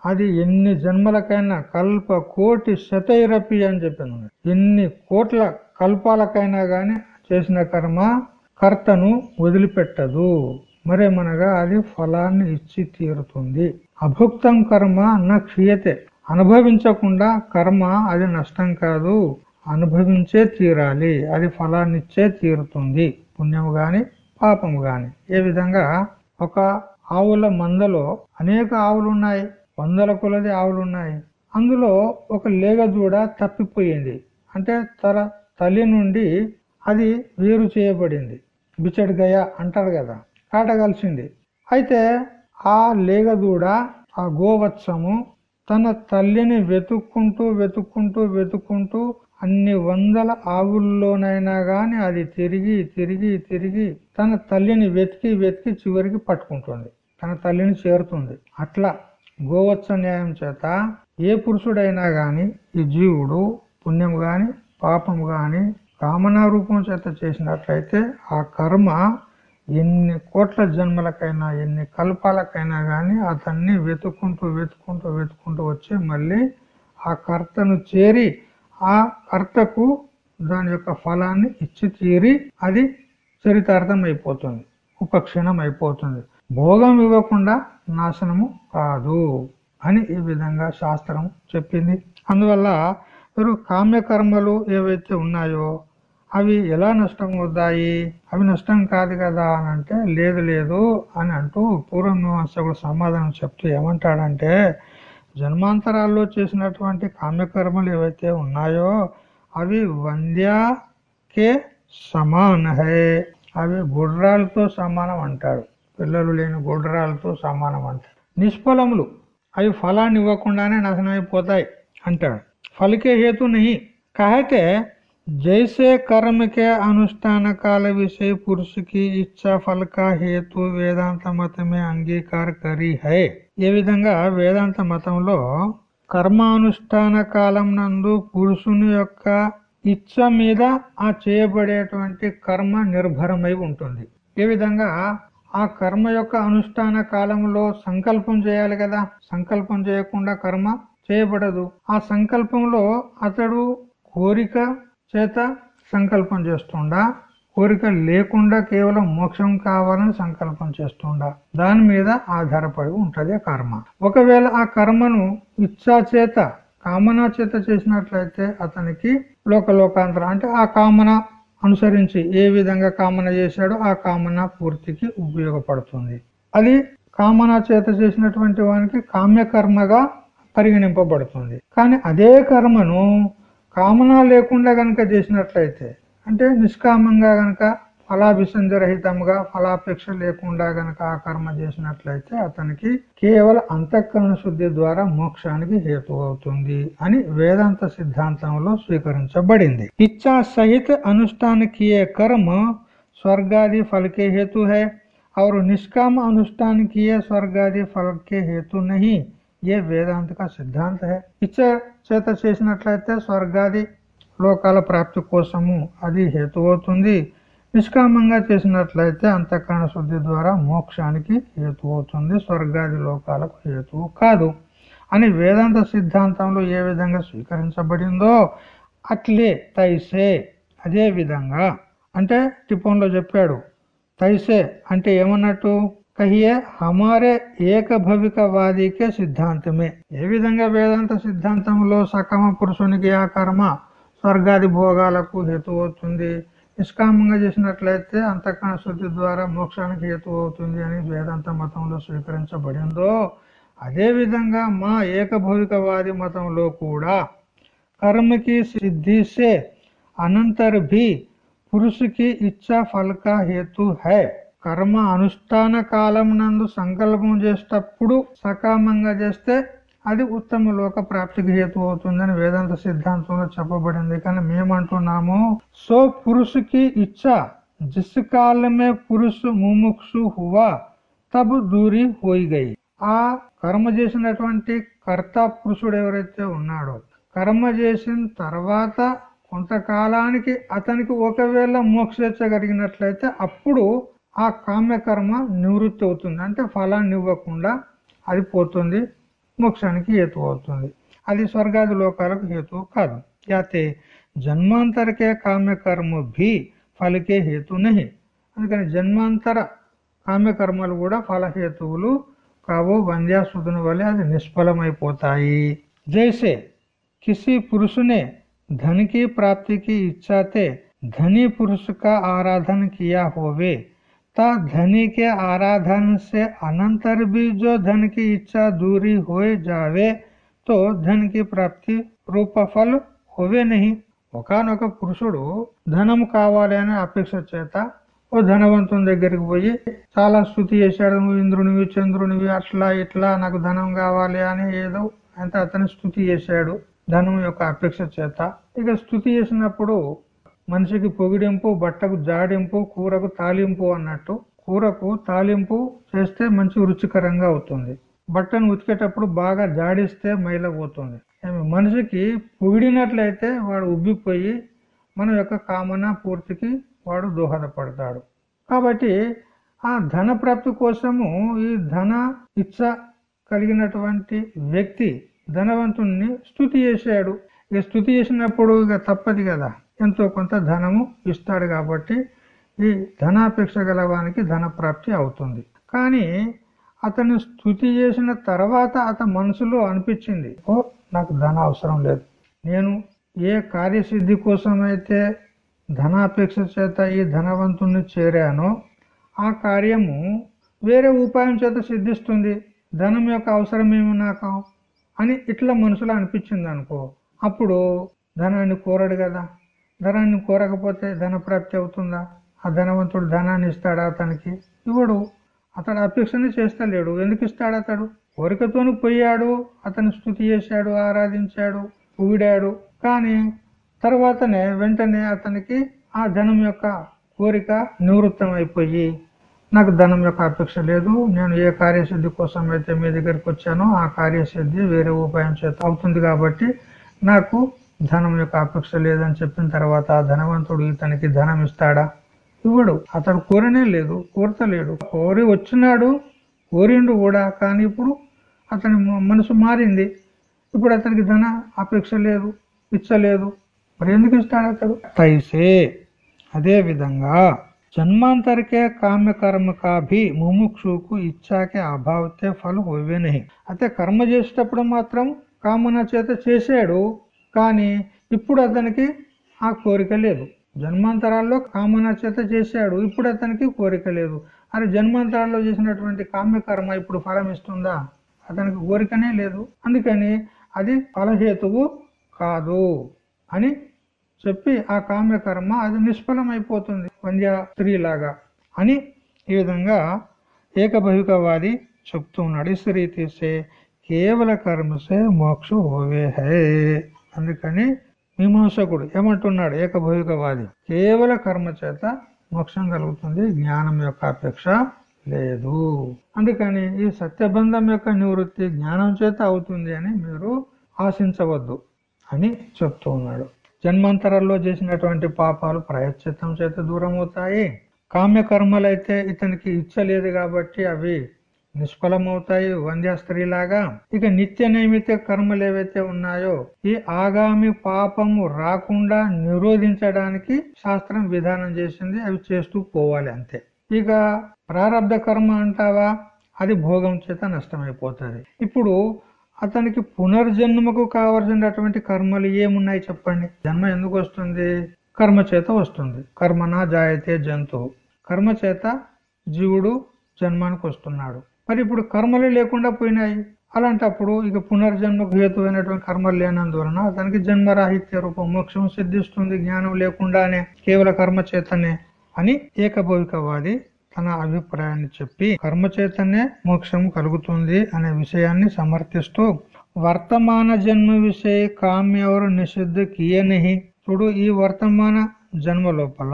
అది ఎన్ని జన్మలకైనా కల్ప కోటి శతైరపి అని చెప్పింది ఎన్ని కోట్ల కల్పాలకైనా కానీ చేసిన కర్మ కర్తను వదిలిపెట్టదు. మరేమనగా అది ఫలాన్ని ఇచ్చి తీరుతుంది. అభుక్తం కర్మ నా క్షీయతే అనుభవించకుండా కర్మ అది నష్టం కాదు. అనుభవించే తీరాలి. అది ఫలాన్నిచ్చే తీరుతుంది. పుణ్యము గాని పాపము గాని. ఏ విధంగా? ఒక ఆవుల మందలో అనేక ఆవులు ఉన్నాయి వందల కొలది ఆవులు ఉన్నాయి అందులో ఒక లేగదూడ తప్పిపోయింది. అంటే తల తల్లి నుండి అది వేరు చేయబడింది. బిచడిగయ అంటారు కదా కాటగలిసింది అయితే ఆ లేగదూడ ఆ గోవత్సము తన తల్లిని వెతుక్కుంటూ వెతుక్కుంటూ వెతుక్కుంటూ అన్ని వందల ఆవుల్లోనైనా గాని అది తిరిగి తిరిగి తిరిగి తన తల్లిని వెతికి వెతికి చివరికి పట్టుకుంటుంది. తన తల్లిని చేరుతుంది. అట్లా గోవత్స న్యాయం చేత ఏ పురుషుడైనా గాని ఈ జీవుడు పుణ్యం గాని పాపం గాని కామనా రూపం చేత చేసినట్లయితే ఆ కర్మ ఎన్ని కోట్ల జన్మలకైనా ఎన్ని కల్పాలకైనా కానీ అతన్ని వెతుక్కుంటూ వెతుక్కుంటూ వెతుక్కుంటూ వచ్చి మళ్ళీ ఆ కర్తను చేరి ఆ కర్తకు దాని యొక్క ఫలాన్ని ఇచ్చి తీరి అది చరితార్థం అయిపోతుంది ఉపక్షీణం అయిపోతుంది. భోగం ఇవ్వకుండా నాశనము కాదు అని ఈ విధంగా శాస్త్రం చెప్పింది. అందువల్ల మీరు కామ్యకర్మలు ఏవైతే ఉన్నాయో అవి ఎలా నష్టం అవుతాయి అవి నష్టం కాదు కదా అని అంటే లేదు లేదు అని అంటూ పూర్వమీమాంసకుడు సమాధానం చెప్తూ ఏమంటాడంటే జన్మాంతరాల్లో చేసినటువంటి కామ్యకర్మలు ఏవైతే ఉన్నాయో అవి వంద్యాకే సమానహే అవి గుడ్రాలతో సమానం అంటాడు. పిల్లలు లేని గుడ్రాలతో సమానం అంటాడు. నిష్ఫలములు అవి ఫలాన్ని ఇవ్వకుండానే నాశనం అయిపోతాయి అంటాడు ఫలికే హేతు నహి कहते जैसे कर्म के अनुष्ठान काल विषय पुरुष की इच्छा फल का हेतु వేదాంత మతమే అంగీకార కరి హై ఏ విధంగా వేదాంత మతంలో కర్మానుష్ఠాన కాలం నందు పురుషుని యొక్క ఇచ్చ మీద ఆ చేయబడేటువంటి కర్మ నిర్భరమై ఉంటుంది ఏ విధంగా ఆ కర్మ యొక్క అనుష్ఠాన కాలంలో సంకల్పం చేయాలి కదా సంకల్పం చేయకుండా కర్మ చేయబడదు. ఆ సంకల్పంలో అతడు కోరిక చేత సంకల్పం చేస్తుండా? కోరిక లేకుండా కేవలం మోక్షం కావాలని సంకల్పం చేస్తుండా? దాని మీద ఆధారపడి ఉంటుంది కర్మ. ఒకవేళ ఆ కర్మను ఇచ్చా చేత కామనా చేత చేసినట్లయితే అతనికి లోకలోకాంతరం. అంటే ఆ కామన అనుసరించి ఏ విధంగా కామన చేశాడో ఆ కామన పూర్తికి ఉపయోగపడుతుంది. అది కామన చేత చేసినటువంటి వానికి కామ్యకర్మగా పరిగణింపబడుతుంది. కానీ అదే కర్మను కామన లేకుండా గనక చేసినట్లయితే అంటే నిష్కామంగా గనక ఫలాభిసంధరహితంగా ఫలాపేక్ష లేకుండా గనక ఆ కర్మ చేసినట్లయితే అతనికి కేవలం అంతఃకరణ శుద్ధి ద్వారా మోక్షానికి హేతు అవుతుంది అని వేదాంత సిద్ధాంతంలో స్వీకరించబడింది. ఇచ్చా సహిత అనుష్ఠానికి కర్మ స్వర్గాది ఫలకే హేతు హే. అవరు నిష్కామ अनुष्ठान స్వర్గాది ఫలకే హేతు फल ఏ వేదాంతిక సిద్ధాంత ఇచ్చ చేత చేసినట్లయితే స్వర్గాది లోకాల ప్రాప్తి కోసము అది హేతు అవుతుంది నిష్కామంగా చేసినట్లయితే అంతఃకరణ శుద్ధి ద్వారా మోక్షానికి హేతు అవుతుంది స్వర్గాది లోకాలకు హేతువు కాదు. అని వేదాంత సిద్ధాంతంలో ఏ విధంగా స్వీకరించబడిందో అట్లే తైసే అదే విధంగా. అంటే టిపోన్లో చెప్పాడు తైసే అంటే ఏమన్నట్టు? కహియే హమారే ఏకభవికవాదికే సిద్ధాంతమే. ఏ విధంగా వేదాంత సిద్ధాంతంలో సకమ పురుషునికి ఆ కర్మ స్వర్గాది భోగాలకు హేతు అవుతుంది నిష్కామంగా చేసినట్లయితే అంతఃకరణ శుద్ధి ద్వారా మోక్షానికి హేతు అవుతుంది అని వేదాంత మతంలో స్వీకరించబడిందో? అదే విధంగా మా ఏకభౌతికవాది మతంలో కూడా కర్మకి సిద్ధిసే అనంతర్భి పురుషుకి ఇచ్చా ఫలక హేతు హై. కర్మ అనుష్ఠాన కాలం నందు సంకల్పం చేసేటప్పుడు సకామంగా చేస్తే అది ఉత్తమ లోక ప్రాప్తికి హేతు అవుతుందని వేదాంత సిద్ధాంతంలో చెప్పబడింది. కానీ మేమంటున్నాము సో పురుషుకి ఇచ్చా జిస్ కాలమే పురుషు ముముక్షు హువా తబు దూరి పోయి ఆ కర్మ చేసినటువంటి కర్త పురుషుడు ఎవరైతే ఉన్నాడో కర్మ చేసిన తర్వాత కొంతకాలానికి అతనికి ఒకవేళ మోక్షేచ్చగలిగినట్లయితే అప్పుడు ఆ కామ్యకర్మ నివృత్తి అవుతుంది. అంటే ఫలాన్ని ఇవ్వకుండా అది పోతుంది. మోక్షానికి హేతు అవుతుంది. అది స్వర్గాది లోకాలకు హేతు కాదు. అయితే జన్మాంతరకే కామ్యకర్మ భీ ఫలికే హేతు నహి. అందుకని జన్మాంతర కామ్యకర్మలు కూడా ఫలహేతువులు కావు వంద్యాసుధుని వల్ల అది నిష్ఫలమైపోతాయి. జైసే కిసి పురుషునే ధనికి ప్రాప్తికి ఇచ్చాతే ధని పురుషుక ఆరాధన కియా హోవే. का आराधन किया होवे ता धनी के आराधन से अनंतर भी जो धन की इच्छा दूरी हो जावे तो धन की ప్రాప్తి రూపఫల్ హోవే నహి ఒకనొక పురుషుడు ధనం కావాలి అనే అపేక్ష చేత ఓ ధనవంతుని దగ్గరికి పోయి చాలా స్థుతి చేశాడు నువ్వు ఇంద్రునివి చంద్రునివి అట్లా ఇట్లా నాకు ధనం కావాలి అని ఏదో అంటే అతని స్థుతి చేశాడు ధనం యొక్క అపేక్ష చేత ఇక స్థుతి చేసినప్పుడు మనిషికి పొగిడింపు బట్టకు జాడింపు కూరకు తాలింపు అన్నట్టు కూరకు తాలింపు చేస్తే మంచి రుచికరంగా అవుతుంది. బట్టను ఉతికేటప్పుడు బాగా జాడిస్తే మైలపోతుంది మనిషికి పొగిడినట్లయితే వాడు ఉబ్బిపోయి మన యొక్క కామన పూర్తికి వాడు దోహదపడతాడు. కాబట్టి ఆ ధన ప్రాప్తి కోసము ఈ ధన ఇచ్చ కలిగినటువంటి వ్యక్తి ధనవంతుణ్ణి స్థుతి చేశాడు. ఇక స్థుతి చేసినప్పుడు ఇక తప్పది కదా. ఎంతో కొంత ధనము ఇస్తాడు కాబట్టి ఈ ధనాపేక్ష గలవానికి ధన ప్రాప్తి అవుతుంది. కానీ అతను స్థుతి చేసిన తర్వాత అతని మనసులో అనిపించింది ఓ నాకు ధన అవసరం లేదు. నేను ఏ కార్యసిద్ధి కోసమైతే ధనాపేక్ష చేత ఈ ధనవంతుణ్ణి చేరానో ఆ కార్యము వేరే ఉపాయం చేత సిద్ధిస్తుంది. ధనం యొక్క అవసరం ఏమి నాకు? అని ఇట్లా మనసులో అనిపించింది అనుకో అప్పుడు ధనాన్ని కోరడు కదా. ధనాన్ని కోరకపోతే ధన ప్రాప్తి అవుతుందా? ఆ ధనవంతుడు ధనాన్ని ఇస్తాడా అతనికి? ఇవ్వడు. అతడు అపేక్షనే చేస్తలేడు. ఎందుకు ఇస్తాడు అతడు? కోరికతోని పోయాడు. అతను స్థుతి చేశాడు ఆరాధించాడు ఊడాడు. కానీ తర్వాతనే వెంటనే అతనికి ఆ ధనం యొక్క కోరిక నివృత్తం అయిపోయి నాకు ధనం యొక్క అపేక్ష లేదు. నేను ఏ కార్యసిద్ధి కోసం అయితే మీ దగ్గరికి వచ్చానో ఆ కార్యసిద్ధి వేరే ఉపాయం చేత అవుతుంది కాబట్టి నాకు ధనం యొక్క అపేక్ష లేదని చెప్పిన తర్వాత ఆ ధనవంతుడు ఇతనికి ధనం ఇస్తాడా? ఇవ్వడు. అతడు కోరనే లేదు కోరతలేడు. కోరి వచ్చినాడు కోరిండు కూడా. కానీ ఇప్పుడు అతని మనసు మారింది. ఇప్పుడు అతనికి ధన అపేక్ష లేదు ఇచ్చలేదు. మరి ఎందుకు ఇస్తాడు అతడు? తైసే అదే విధంగా కామ్య కర్మ ముముక్షుకు ఇచ్చాకే అభావతే ఫలం హోవే అయితే కర్మ చేసేటప్పుడు మాత్రం కామన చేత చేశాడు. కానీ ఇప్పుడు అతనికి ఆ కోరిక లేదు. జన్మాంతరాల్లో కామన చేత చేశాడు. ఇప్పుడు అతనికి కోరిక లేదు. అరే జన్మాంతరాల్లో చేసినటువంటి కామ్యకర్మ ఇప్పుడు ఫలం ఇస్తుందా? అతనికి కోరికనే లేదు. అందుకని అది ఫలహేతువు కాదు అని చెప్పి ఆ కామ్యకర్మ అది నిష్ఫలం అయిపోతుంది వంద్య స్త్రీలాగా అని ఈ విధంగా ఏకభవికవాది చెప్తూ ఉన్నాడు ఇస్ రీతిసే కేవల కర్మసే మోక్ష హోవే హే. అందుకని మీమాంసకుడు ఏమంటున్నాడు? ఏకభవికవాది కేవల కర్మ చేత మోక్షం కలుగుతుంది. జ్ఞానం యొక్క అపేక్ష లేదు. అందుకని ఈ సత్యబంధం యొక్క నివృత్తి జ్ఞానం చేత అవుతుంది అని మీరు ఆశించవద్దు అని చెప్తూ ఉన్నాడు. జన్మాంతరాల్లో చేసినటువంటి పాపాలు ప్రాయశ్చిత్తం చేత దూరం అవుతాయి కామ్య కర్మలైతే ఇతనికి ఇచ్చలేదు కాబట్టి అవి నిష్ఫలమవుతాయి వంద్యాస్త్రీలాగా ఇక నిత్య నైమిత్య కర్మలు ఏవైతే ఉన్నాయో ఈ ఆగామి పాపము రాకుండా నిరోధించడానికి శాస్త్రం విధానం చేసింది అవి చేస్తూ పోవాలి అంతే. ఇక ప్రారంధ కర్మ అంటావా? అది భోగం చేత నష్టమైపోతుంది. ఇప్పుడు అతనికి పునర్జన్మకు కావలసినటువంటి కర్మలు ఏమున్నాయి చెప్పండి? జన్మ ఎందుకు వస్తుంది? కర్మ చేత వస్తుంది. కర్మనా జాయతే జంతువు. కర్మ చేత జీవుడు జన్మానికి వస్తున్నాడు. మరి ఇప్పుడు కర్మలు లేకుండా పోయినాయి. అలాంటప్పుడు ఇక పునర్జన్మకు హేతువైనటువంటి కర్మలు లేనందువలన అతనికి జన్మరాహిత్య రూపం మోక్షం సిద్ధిస్తుంది జ్ఞానం లేకుండానే కేవల కర్మ చేతనే అని ఏకభౌతికవాది తన అభిప్రాయాన్ని చెప్పి కర్మ చేతనే మోక్షం కలుగుతుంది అనే విషయాన్ని సమర్థిస్తూ వర్తమాన జన్మ విషయ కామ్యవరు నిషిద్ధ కియనిహి. చూడు ఈ వర్తమాన జన్మ లోపల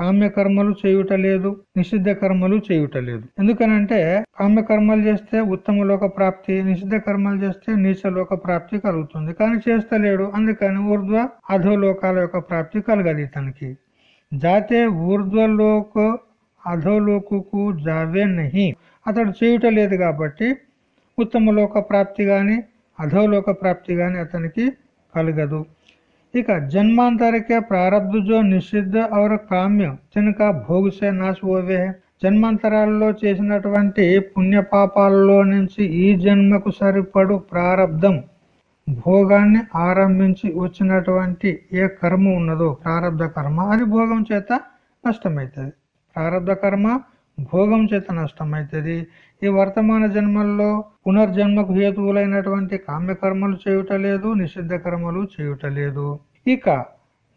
కామ్యకర్మలు చేయుట లేదు నిషిద్ధ కర్మలు చేయుట లేదు ఎందుకనంటే కామ్యకర్మలు చేస్తే ఉత్తమ లోక ప్రాప్తి నిషిద్ధ కర్మలు చేస్తే నీచ లోక ప్రాప్తి కలుగుతుంది. కానీ చేస్తలేడు అందుకని ఊర్ధ్వ అధోలోకాల యొక్క ప్రాప్తి కలగదు ఇతనికి. జాతే ఊర్ధ్వలోక అధోలోకు జావే నహి. అతడు చేయుట లేదు కాబట్టి ఉత్తమ లోక ప్రాప్తి గాని అధోలోక ప్రాప్తి గాని అతనికి కలగదు. ఇక जन्मांतर के प्रारब्ध जो निषिद्ध और काम्य जिनका भोग से नाश हुए हैं జన్మాంతరాల్లో చేసినటువంటి పుణ్యపాపాలలో నుంచి ఈ జన్మకు సరిపడు ప్రారంధం భోగాన్ని ఆరంభించి వచ్చినటువంటి ఏ కర్మ ఉన్నదో ప్రారంధ కర్మ అది భోగం చేత నష్టమవుతుంది ప్రారంధ కర్మ భోగం చేత నష్టమవుతుంది ఈ వర్తమాన జన్మల్లో పునర్జన్మకు హేతువులైనటువంటి కామ్యకర్మలు చేయుట లేదు నిషిద్ధ కర్మలు చేయుట లేదు ఇక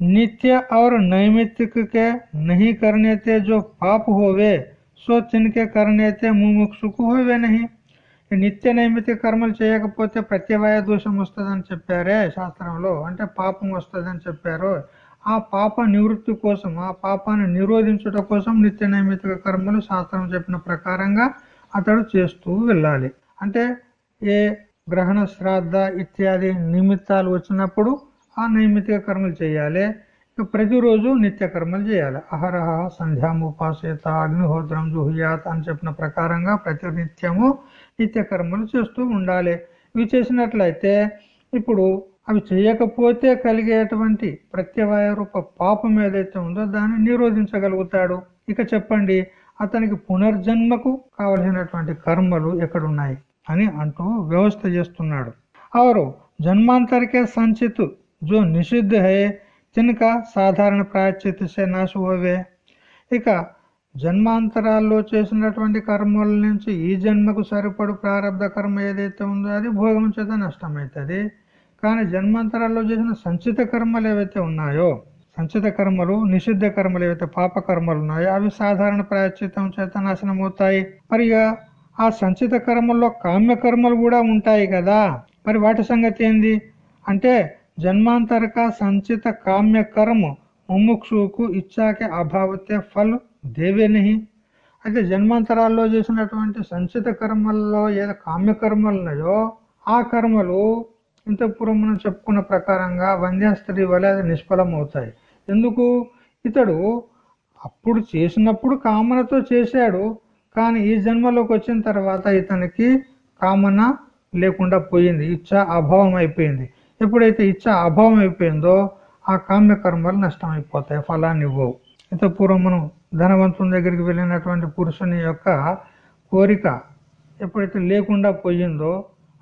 नित्य और नैमित्तिक के नहीं करने थे जो पाप होवे సో తినకే కరణైతే ముముక్షుకు హోవే నహి ఈ నిత్య నైమిత్య కర్మలు చేయకపోతే ప్రత్యవాయ దోషం వస్తుందని చెప్పారే శాస్త్రంలో అంటే పాపం వస్తుందని చెప్పారు ఆ పాప నివృత్తి కోసం ఆ పాపాన్ని నిరోధించుట కోసం నిత్య నైమిత్తిక కర్మలు శాస్త్రం చెప్పిన ప్రకారంగా అతడు చేస్తూ వెళ్ళాలి. అంటే ఏ గ్రహణ శ్రాద్ధ ఇత్యాది నిమిత్తాలు వచ్చినప్పుడు ఆ నైమిత్తిక కర్మలు చేయాలి. ప్రతిరోజు నిత్య కర్మలు చేయాలి. అహరహ సంధ్యాముపాసేత అగ్నిహోత్రం జుహుయాత్ అని చెప్పిన ప్రకారంగా ప్రతి నిత్యము నిత్య కర్మలు చేస్తూ ఉండాలి. ఇవి చేసినట్లయితే ఇప్పుడు అవి చేయకపోతే కలిగేటువంటి ప్రత్యవాయ రూప పాపం ఏదైతే ఉందో దాన్ని నిరోధించగలుగుతాడు. ఇక చెప్పండి అతనికి పునర్జన్మకు కావలసినటువంటి కర్మలు ఎక్కడున్నాయి అని అంటూ వ్యవస్థ చేస్తున్నాడు. అవరు జన్మాంతరికే సంచిత్ జో నిషిద్ధ హే తినక సాధారణ ప్రాయశ్చిత్సే నాశుభవే ఇక జన్మాంతరాల్లో చేసినటువంటి కర్మల నుంచి ఈ జన్మకు సరిపడు ప్రారంభ కర్మ ఏదైతే ఉందో అది భోగం చేత నష్టమవుతుంది. కానీ జన్మాంతరాల్లో చేసిన సంచిత కర్మలు ఏవైతే ఉన్నాయో సంచిత కర్మలు నిషిద్ధ కర్మలు ఏవైతే పాప కర్మలు ఉన్నాయో అవి సాధారణ ప్రాయశ్చితం చేత నాశనం అవుతాయి. మరి ఆ సంచిత కర్మల్లో కామ్య కర్మలు కూడా ఉంటాయి కదా. మరి వాటి సంగతి ఏంది? అంటే జన్మాంతరక సంచిత కామ్య కర్మ ముముక్షుకు ఇచ్చాకే అభావతే ఫల్ దేవేనహి. అయితే జన్మాంతరాల్లో చేసినటువంటి సంచిత కర్మల్లో ఏదో కామ్య కర్మలు ఉన్నాయో ఆ కర్మలు ఇంతపురం మనం చెప్పుకున్న ప్రకారంగా వంద్యస్త్రీ వలె అది నిష్ఫలం అవుతాయి ఎందుకు? ఇతడు అప్పుడు చేసినప్పుడు కామనతో చేశాడు కానీ ఈ జన్మలోకి వచ్చిన తర్వాత ఇతనికి కామన లేకుండా పోయింది ఇచ్చ అభావం అయిపోయింది. ఎప్పుడైతే ఇచ్చ అభావం అయిపోయిందో ఆ కామ్య కర్మలు నష్టం అయిపోతాయి ఫలాన్ని ఇవ్వవు. ఇంత పూర్వం మనం ధనవంతుని దగ్గరికి వెళ్ళినటువంటి పురుషుని యొక్క కోరిక ఎప్పుడైతే లేకుండా పోయిందో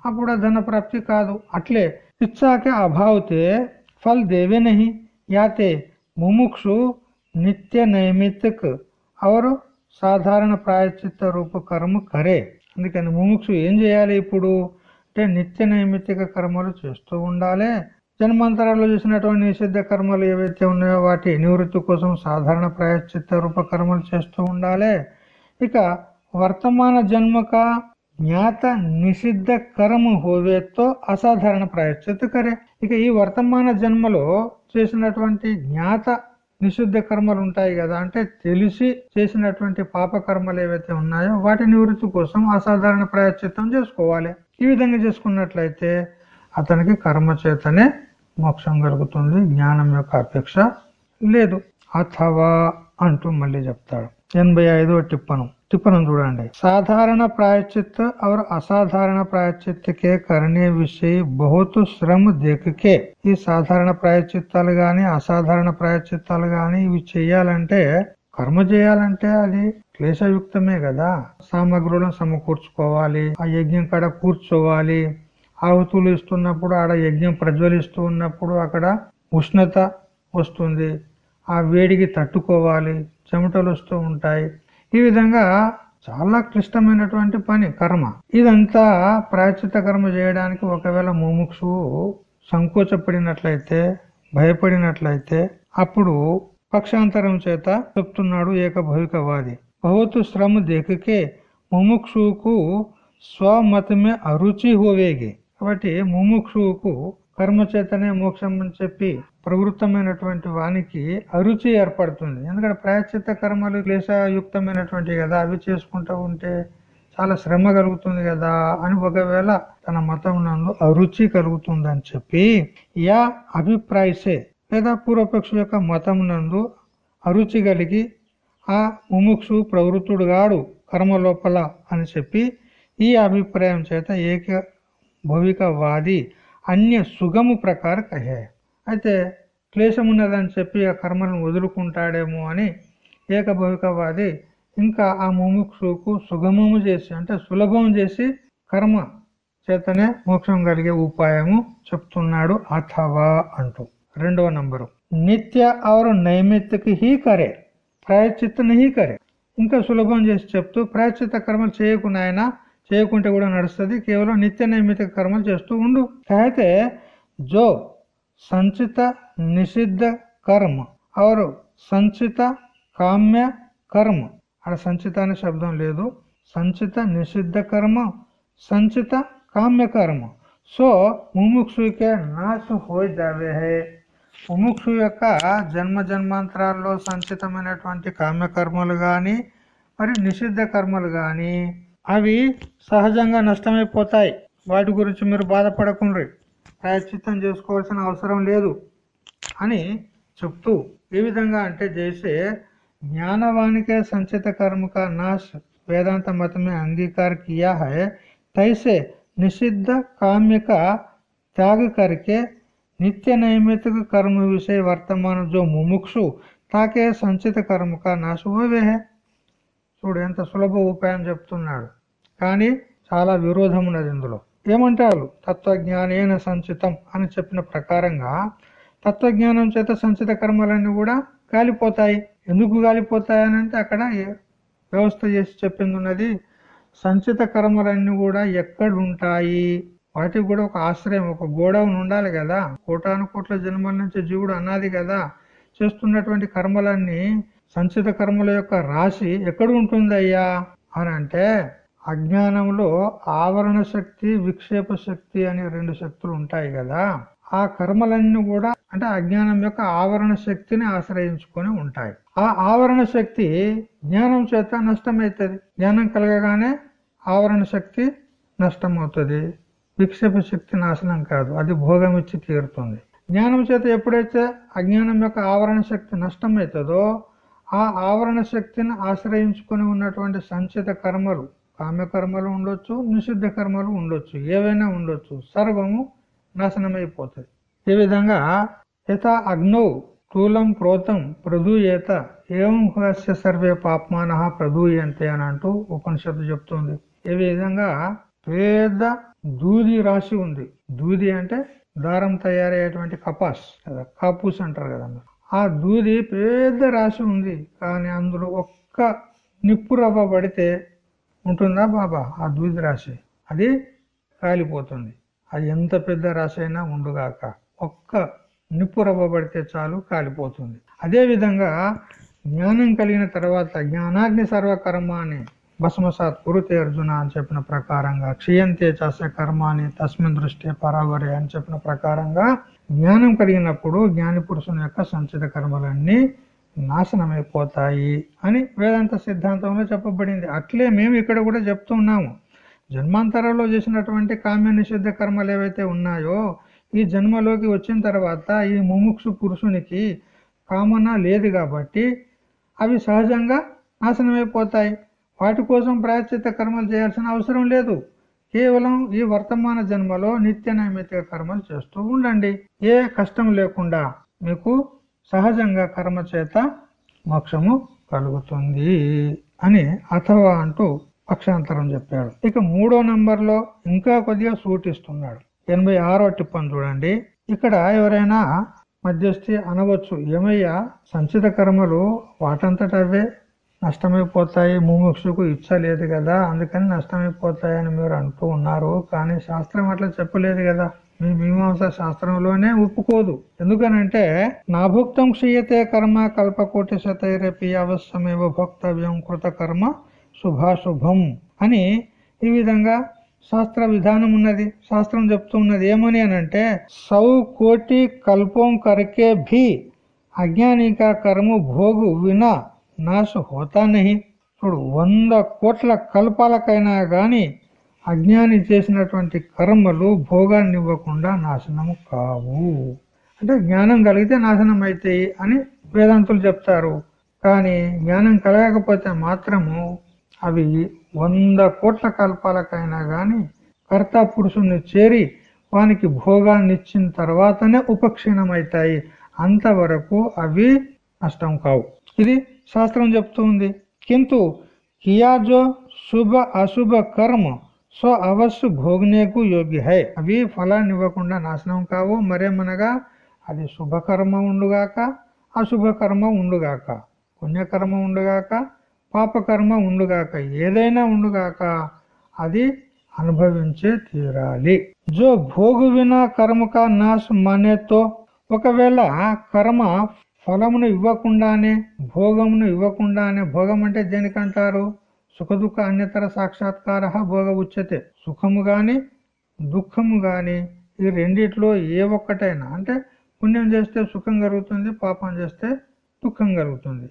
అప్పుడు ధన ప్రాప్తి కాదు. అట్లే ఇచ్చాకే అభావతే ఫల్ దేవే నహి. యాతే ముముక్షు నిత్య నైమిత్తిక్. అవరు సాధారణ ప్రాయశ్చిత్త రూప కర్మ కరే. అందుకని ముముక్షు ఏం చేయాలి ఇప్పుడు? అంటే నిత్య నైమిత్తిక కర్మలు చేస్తూ ఉండాలి. జన్మాంతరాల్లో చేసినటువంటి నిషిద్ధ కర్మలు ఏవైతే ఉన్నాయో వాటి నివృత్తి కోసం సాధారణ ప్రాయశ్చిత్త రూప కర్మలు చేస్తూ ఉండాలి. ఇక వర్తమాన జన్మక జ్ఞాత నిషిద్ధ కరము హోవేతో అసాధారణ ప్రాయశ్చిత కరే. ఇక ఈ వర్తమాన జన్మలో చేసినటువంటి జ్ఞాత నిషిద్ధ కర్మలు ఉంటాయి కదా అంటే తెలిసి చేసినటువంటి పాప కర్మలు ఏవైతే ఉన్నాయో వాటి నివృత్తి కోసం అసాధారణ ప్రాయశ్చిత్తం చేసుకోవాలి. ఈ విధంగా చేసుకున్నట్లయితే అతనికి కర్మ చేతనే మోక్షం కలుగుతుంది జ్ఞానం యొక్క అపేక్ష లేదు. అథవా అంటూ మళ్ళీ చెప్తాడు. ఎనభై ఐదో టిప్పను ಟಿಪ್ಪನ್ನು చూడండి. సాధారణ ప్రాయశ్చిత్త और అసాధారణ ప్రాయశ్చిత్తకే కరణీయ విషయ ವಿಷಯ శ్రమ దేకకే. ఈ సాధారణ ప్రాయశ్చిత్తాలు గాని అసాధారణ ప్రాయశ్చిత్తాలు గాని ఇవి చేయాలంటే కర్మ చేయాలంటే అది క్లేశయుక్తమే కదా సామగ్రులను సమకూర్చుకోవాలి ఆ యజ్ఞం కాడ కూర్చోవాలి ఆహుతులు ఇస్తున్నప్పుడు ఆడ యజ్ఞం ప్రజ్వలిస్తూ ఉన్నప్పుడు అక్కడ ఉష్ణత వస్తుంది. ఆ వేడికి తట్టుకోవాలి చెమటలు వస్తూ ఉంటాయి. ఈ విధంగా చాలా క్లిష్టమైనటువంటి పని కర్మ. ఇదంతా ప్రాచిత కర్మ చేయడానికి ఒకవేళ ముముక్షు సంకోచపడినట్లయితే భయపడినట్లయితే అప్పుడు పక్షాంతరం చేత చెప్తున్నాడు ఏకభవికవాది భవతు శ్రమ దిక్కుకే ముముక్షుకు స్వమతమే అరుచి హోవేగి. కాబట్టి ముముక్షువుకు కర్మ చేతనే మోక్షం అని చెప్పి ప్రవృత్తమైనటువంటి వానికి అరుచి ఏర్పడుతుంది. ఎందుకంటే ప్రాయశ్చిత్త కర్మలు క్లేశయుక్తమైనటువంటి కదా అవి చేసుకుంటూ ఉంటే చాలా శ్రమ కలుగుతుంది కదా అని ఒకవేళ తన మతం నందు అరుచి కలుగుతుంది అని చెప్పి యా అభిప్రాయసే లేదా పూర్వపక్ష యొక్క మతం నందు అరుచి కలిగి ఆ ముముక్షు ప్రవృత్తుడుగాడు కర్మ లోపల అని చెప్పి ఈ అభిప్రాయం చేత ఏక భౌవికవాది అన్య సుగము ప్రకార కహే అయితే క్లేశం ఉన్నదని చెప్పి ఆ కర్మలను వదులుకుంటాడేమో అని ఏకభవికవాది ఇంకా ఆ ముముక్షుకు సుగమము చేసి అంటే సులభం చేసి కర్మ చేతనే మోక్షం కలిగే ఉపాయము చెప్తున్నాడు అథవా అంటూ. రెండవ నంబరు. నిత్య ఆరు నైమిత్తికి హీ కరే ప్రాయచిత్త హీ కరే. ఇంకా సులభం చేసి చెప్తూ ప్రాయచిత్త కర్మలు చేయకుండా ఆయన చేయకుంటే కూడా నడుస్తుంది. కేవలం నిత్య నియమిత కర్మలు చేస్తూ ఉండు. అయితే జో సంచిత నిషిద్ధ కర్మ. అవరు సంచిత కామ్య కర్మ. అక్కడ సంచిత అనే శబ్దం లేదు. సంచిత నిషిద్ధ కర్మ సంచిత కామ్య కర్మ. సో ముముక్షుకే నాశ హోయి జావే హే ముముక్షు యొక్క జన్మ జన్మాంతరాల్లో సంచితమైనటువంటి కామ్యకర్మలు కానీ మరి నిషిద్ధ కర్మలు కానీ అవి సహజంగా నష్టమైపోతాయి వాటి గురించి మీరు బాధపడకుండ్రి ప్రాయశ్చిత్తం చేసుకోవాల్సిన అవసరం లేదు అని చెప్తూ ఏ విధంగా అంటే చేసే ज्ञानवान के संचित कर्म का नाश वेदांत मत में अंगीकार किया है तैसे निषिद्ध काम्य का त्याग करके నిత్య నైమిత్తిక కర్మ విషయ వర్తమాన జో ముముక్షు తాకే సంచిత కర్మ కా నాశోవే చూడు ఎంత సులభ ఉపాయం చెప్తున్నాడు కానీ చాలా విరోధం ఉన్నది ఇందులో. ఏమంటారు? తత్వజ్ఞానేన సంచితం అని చెప్పిన ప్రకారంగా తత్వజ్ఞానం చేత సంచిత కర్మలన్నీ కూడా కాలిపోతాయి ఎందుకు కాలిపోతాయని అంటే అక్కడ వ్యవస్థ చేసి చెప్పింది ఉన్నది సంచిత కర్మలన్నీ కూడా ఎక్కడ ఉంటాయి వాటికి కూడా ఒక ఆశ్రయం ఒక గోడౌన్ ఉండాలి కదా. కోటాను కోట్ల జన్మల నుంచి జీవుడు అన్నది కదా. చేస్తున్నటువంటి కర్మలన్నీ సంచిత కర్మల యొక్క రాశి ఎక్కడ ఉంటుందయ్యా అని అంటే అజ్ఞానంలో ఆవరణ శక్తి విక్షేప శక్తి అనే రెండు శక్తులు ఉంటాయి కదా. ఆ కర్మలన్నీ కూడా అంటే అజ్ఞానం యొక్క ఆవరణ శక్తిని ఆశ్రయించుకొని ఉంటాయి. ఆ ఆవరణ శక్తి జ్ఞానం చేత నష్టమవుతుంది. జ్ఞానం కలగగానే ఆవరణ శక్తి నష్టమవుతుంది. విక్షేప శక్తి నాశనం కాదు. అది భోగం ఇచ్చి తీరుతుంది. జ్ఞానం చేత ఎప్పుడైతే అజ్ఞానం యొక్క ఆవరణ శక్తి నష్టమవుతుందో ఆ ఆవరణ శక్తిని ఆశ్రయించుకొని ఉన్నటువంటి సంచిత కర్మలు కామ్యకర్మలు ఉండొచ్చు నిషిద్ధ కర్మలు ఉండొచ్చు ఏవైనా ఉండొచ్చు. సర్వము నాశనమైపోతుంది. ఈ విధంగా యథ అగ్నౌ స్థూలం క్రోతం ప్రదూయేత ఏం హస్య సర్వే పాపమాన ప్రదూయంతే అని అంటూ ఉపనిషత్తు చెప్తుంది. ఈ విధంగా పేద దూది రాసి ఉంది. దూది అంటే దారం తయారయ్యేటువంటి కపాస్ కదా కాపూస్ అంటారు కదా ఆ దూది పెద్ద రాసి ఉంది. కానీ అందులో ఒక్క నిప్పు రవ్వ పడితే ఉంటుందా బాబా? ఆ దూది రాశి. అది కాలిపోతుంది. అది ఎంత పెద్ద రాశి అయినా ఉండుగాక ఒక్క నిప్పు రవ్వబడితే చాలు కాలిపోతుంది. అదేవిధంగా జ్ఞానం కలిగిన తర్వాత జ్ఞానాగ్ని సర్వకర్మ భస్మసాత్ కురుతే అర్జున అని చెప్పిన ప్రకారంగా క్షీయంతే చేసే కర్మాని తస్మిన్ దృష్టి పరావరే అని చెప్పిన ప్రకారంగా జ్ఞానం కలిగినప్పుడు జ్ఞాని పురుషుని యొక్క సంచిత కర్మలన్నీ నాశనమైపోతాయి అని వేదాంత సిద్ధాంతంలో చెప్పబడింది. అట్లే మేము ఇక్కడ కూడా చెప్తున్నాము జన్మాంతరంలో చేసినటువంటి కామ్య నిషిద్ధ కర్మలు ఏవైతే ఉన్నాయో ఈ జన్మలోకి వచ్చిన తర్వాత ఈ ముముక్షు పురుషునికి కామన లేదు కాబట్టి అవి సహజంగా నాశనమైపోతాయి. వాటి కోసం ప్రాయశ్చిత కర్మలు చేయాల్సిన అవసరం లేదు. కేవలం ఈ వర్తమాన జన్మలో నిత్య నైమిత్తిక కర్మలు చేస్తూ ఉండండి. ఏ కష్టం లేకుండా మీకు సహజంగా కర్మ చేత మోక్షము కలుగుతుంది అని అథవా అంటూ పక్షాంతరం చెప్పాడు. ఇక మూడో నంబర్లో ఇంకా కొద్దిగా సూటిస్తున్నాడు. ఎనభై ఆరో టిప్పని చూడండి. ఇక్కడ ఎవరైనా మధ్యస్థి అనవచ్చు. ఏమయ్యా సంచిత కర్మలు వాటంతటవే నష్టమైపోతాయి ముముక్షుకు ఇచ్చ లేదు కదా అందుకని నష్టమైపోతాయని మీరు అంటూ ఉన్నారు. కానీ శాస్త్రం అట్లా చెప్పలేదు కదా. మీమాంస శాస్త్రంలోనే ఒప్పుకోదు. ఎందుకనంటే నాభుక్తం క్షీయతే కర్మ కల్పకోటి శతైరపి అవశ్యమేవ భోక్తవ్యం కృత కర్మ శుభాశుభం అని ఈ విధంగా శాస్త్ర విధానం ఉన్నది. శాస్త్రం చెప్తూ ఉన్నది ఏమని అనంటే సౌ కోటి కల్పం కరికే భీ అజ్ఞానిక కర్మ భోగు వినా నాశ హోతా నహి. చూడు వంద కోట్ల కల్పాలకైనా గాని అజ్ఞాని చేసినటువంటి కర్మలు భోగాన్ని ఇవ్వకుండా నాశనము కావు. అంటే జ్ఞానం కలిగితే నాశనం అవుతాయి అని వేదాంతులు చెప్తారు. కానీ జ్ఞానం కలగకపోతే మాత్రము అవి వంద కోట్ల కల్పాలకైనా కానీ కర్త పురుషుణ్ణి చేరి వానికి భోగాన్ని ఇచ్చిన తర్వాతనే ఉపక్షీణమవుతాయి అంతవరకు అవి నష్టం కావు. ఇది శాస్త్రం చెప్తుంది కింటు కియాజో శుభ అశుభ కర్మ సో అవస్సు భోగనేకు యోగ్య హై. అవి ఫలాన్ని ఇవ్వకుండా నాశనం కావు. మరేమనగా అది శుభకర్మ ఉండుగాక అశుభ కర్మ ఉండుగాక పుణ్యకర్మ ఉండుగాక పాపకర్మ ఉండుగాక ఏదైనా ఉండుగాక అది అనుభవించే తీరాలి. జో భోగు వినా కర్మక నాశ మానేతో ఒకవేళ కర్మ ఫలమును ఇవ్వకుండానే భోగమును ఇవ్వకుండానే భోగం అంటే దేనికంటారు? సుఖదుఖ అన్యతర సాక్షాత్కార భోగ ఉచ్యతే. సుఖము గాని దుఃఖము గాని ఈ రెండిట్లో ఏ ఒక్కటైనా అంటే పుణ్యం చేస్తే సుఖం కలుగుతుంది పాపం చేస్తే దుఃఖం కలుగుతుంది.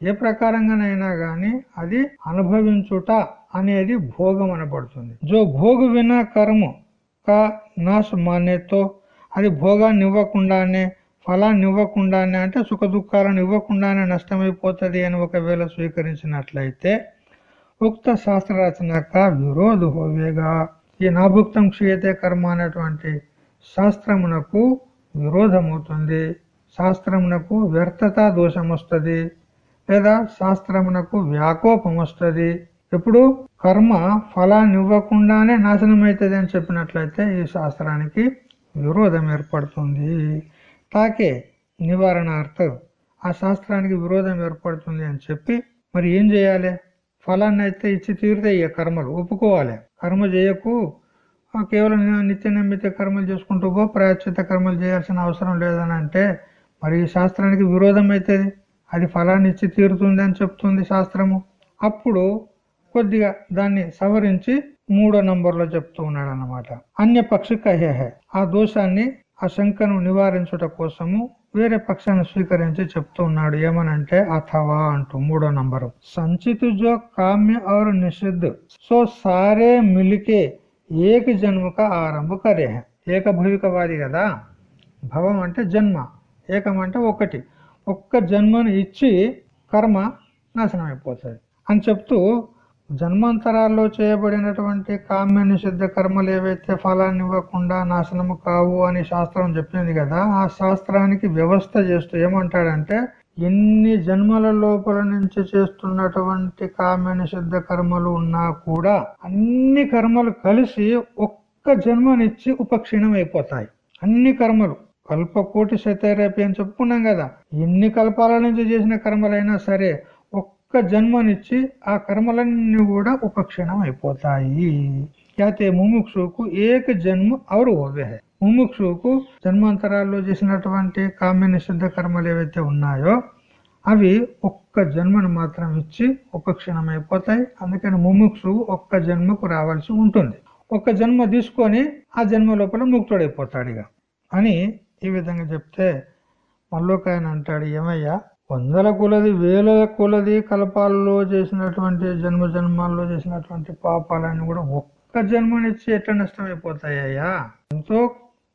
ఏ ప్రకారంగానైనా గాని అది అనుభవించుట అనేది భోగం అనబడుతుంది. జో భోగు వినా కర్మ కా నాశ మానేతో అది భోగాన్ని ఇవ్వకుండానే ఫలాన్ని ఇవ్వకుండానే అంటే సుఖ దుఃఖాలను ఇవ్వకుండానే నష్టమైపోతుంది అని ఒకవేళ స్వీకరించినట్లయితే ఉక్త శాస్త్ర రచనక విరోధ హోవేగా. ఈ నాభుక్తం క్షీయతే కర్మ అనేటువంటి శాస్త్రమునకు విరోధమవుతుంది. శాస్త్రమునకు వ్యర్థత దోషం వస్తుంది లేదా శాస్త్రమునకు వ్యాకోపం వస్తుంది ఇప్పుడు కర్మ ఫలాన్ని ఇవ్వకుండానే నాశనం అవుతుంది అని చెప్పినట్లయితే ఈ శాస్త్రానికి విరోధం ఏర్పడుతుంది. తాకే నివారణార్థం ఆ శాస్త్రానికి విరోధం ఏర్పడుతుంది అని చెప్పి మరి ఏం చేయాలి? ఫలాన్ని అయితే ఇచ్చి తీరుతాయి కర్మలు. ఒప్పుకోవాలి. కర్మ చేయకు. కేవలం నిత్య నిమిత్త కర్మలు చేసుకుంటూ పో ప్రాయశ్చిత కర్మలు చేయాల్సిన అవసరం లేదని అంటే మరి ఈ శాస్త్రానికి విరోధం అవుతుంది అది ఫలాన్ని ఇచ్చి తీరుతుంది అని చెప్తుంది శాస్త్రము. అప్పుడు కొద్దిగా దాన్ని సవరించి మూడో నంబర్లో చెప్తూ ఉన్నాడు అన్నమాట అన్యపక్షి కహేహే ఆ దోషాన్ని ఆ శంకను నివారించుట కోసము వేరే పక్షాన్ని స్వీకరించి చెప్తూ ఉన్నాడు. ఏమనంటే అథవా అంటూ మూడో నంబరు. సంచిత్ జో కామ్య और నిషిద్ధ. సో సారే మిలికే ఏక జన్మక ఆరంభ కరే ఏకభవికవాది కదా? భవం అంటే జన్మ. ఏకం అంటే ఒకటి. ఒక్క జన్మను ఇచ్చి కర్మ నాశనం అయిపోతుంది అని చెప్తూ జన్మాంతరాల్లో చేయబడినటువంటి కామ్య నిషిద్ధ కర్మలు ఏవైతే ఫలాన్ని ఇవ్వకుండా నాశనము కావు అని శాస్త్రం చెప్పింది కదా ఆ శాస్త్రానికి వ్యవస్థ చేస్తూ ఏమంటాడంటే ఎన్ని జన్మల లోపల నుంచి చేస్తున్నటువంటి కామ్య నిషిద్ధ కర్మలు ఉన్నా కూడా అన్ని కర్మలు కలిసి ఒక్క జన్మనిచ్చి ఉపక్షీణం అయిపోతాయి. అన్ని కర్మలు. కల్పకోటి శతైరేపి అని చెప్పుకున్నాం కదా. ఎన్ని కల్పాల నుంచి చేసిన కర్మలైనా సరే ఒక్క జన్మనిచ్చి ఆ కర్మలన్నీ కూడా ఉపక్షణం అయిపోతాయి. అయితే ముముక్షుకు ఏక జన్మ అవరు ఓవే. ముముక్షుకు జన్మాంతరాల్లో చేసినటువంటి కామ్య నిషిద్ధ కర్మలు ఏవైతే ఉన్నాయో అవి ఒక్క జన్మను మాత్రం ఇచ్చి ఉపక్షణం అయిపోతాయి. అందుకని ముముక్షు ఒక్క జన్మకు రావాల్సి ఉంటుంది. ఒక్క జన్మ తీసుకొని ఆ జన్మ లోపల ముక్తుడైపోతాడు ఇక. అని ఈ విధంగా చెప్తే మళ్ళొకాయన అంటాడు ఏమయ్యా వందల కొలది వేల కొలది కల్పాలలో చేసినటువంటి జన్మ జన్మాల్లో చేసినటువంటి పాపాలన్నీ కూడా ఒక్క జన్మనిచ్చి ఎట్లా నష్టమైపోతాయ్యా ఎంతో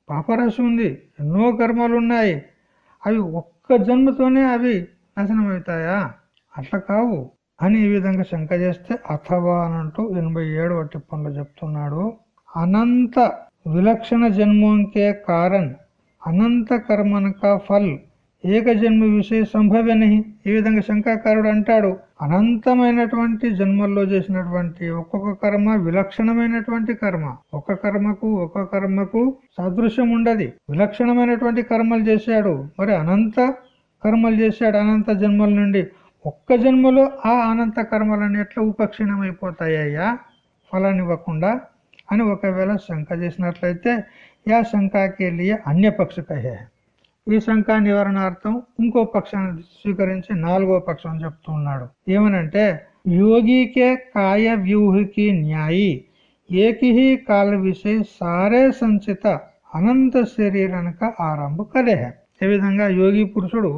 పాపరాశి ఉంది ఎన్నో కర్మలు ఉన్నాయి అవి ఒక్క జన్మతోనే అవి నాశనం అవుతాయా అట్లా కావు. అని ఈ విధంగా శంక చేస్తే అథవా అనంటూ ఎనభై ఏడవ టిప్పంలో చెప్తున్నాడు. అనంత విలక్షణ జన్మంకే కారణ్ అనంత కర్మనక ఫల్ ఏక జన్మ విషయ సంభవ్యని ఈ విధంగా శంకాకారుడు అంటాడు. అనంతమైనటువంటి జన్మల్లో చేసినటువంటి ఒక్కొక్క కర్మ విలక్షణమైనటువంటి కర్మ. ఒక కర్మకు ఒక కర్మకు సాదృశ్యం ఉండదు. విలక్షణమైనటువంటి కర్మలు చేశాడు. మరి అనంత కర్మలు చేశాడు అనంత జన్మల నుండి. ఒక్క జన్మలో ఆ అనంత కర్మలన్నీ ఎట్లా ఉపక్షీణమైపోతాయ్యా ఫలానివ్వకుండా అని ఒకవేళ శంక చేసినట్లయితే యా శంకాకి లియ అన్య కహే ఈ శంకా నివారణార్థం ఇంకో పక్షాన్ని స్వీకరించి నాలుగో పక్షం చెప్తూ ఉన్నాడు ఏమనంటే యోగికే కాయ వ్యూహకి న్యాయి ఏకి కాల విషయ సారే సంచిత అనంత శరీరానిక ఆరంభ కదే ఏ విధంగా యోగి పురుషుడు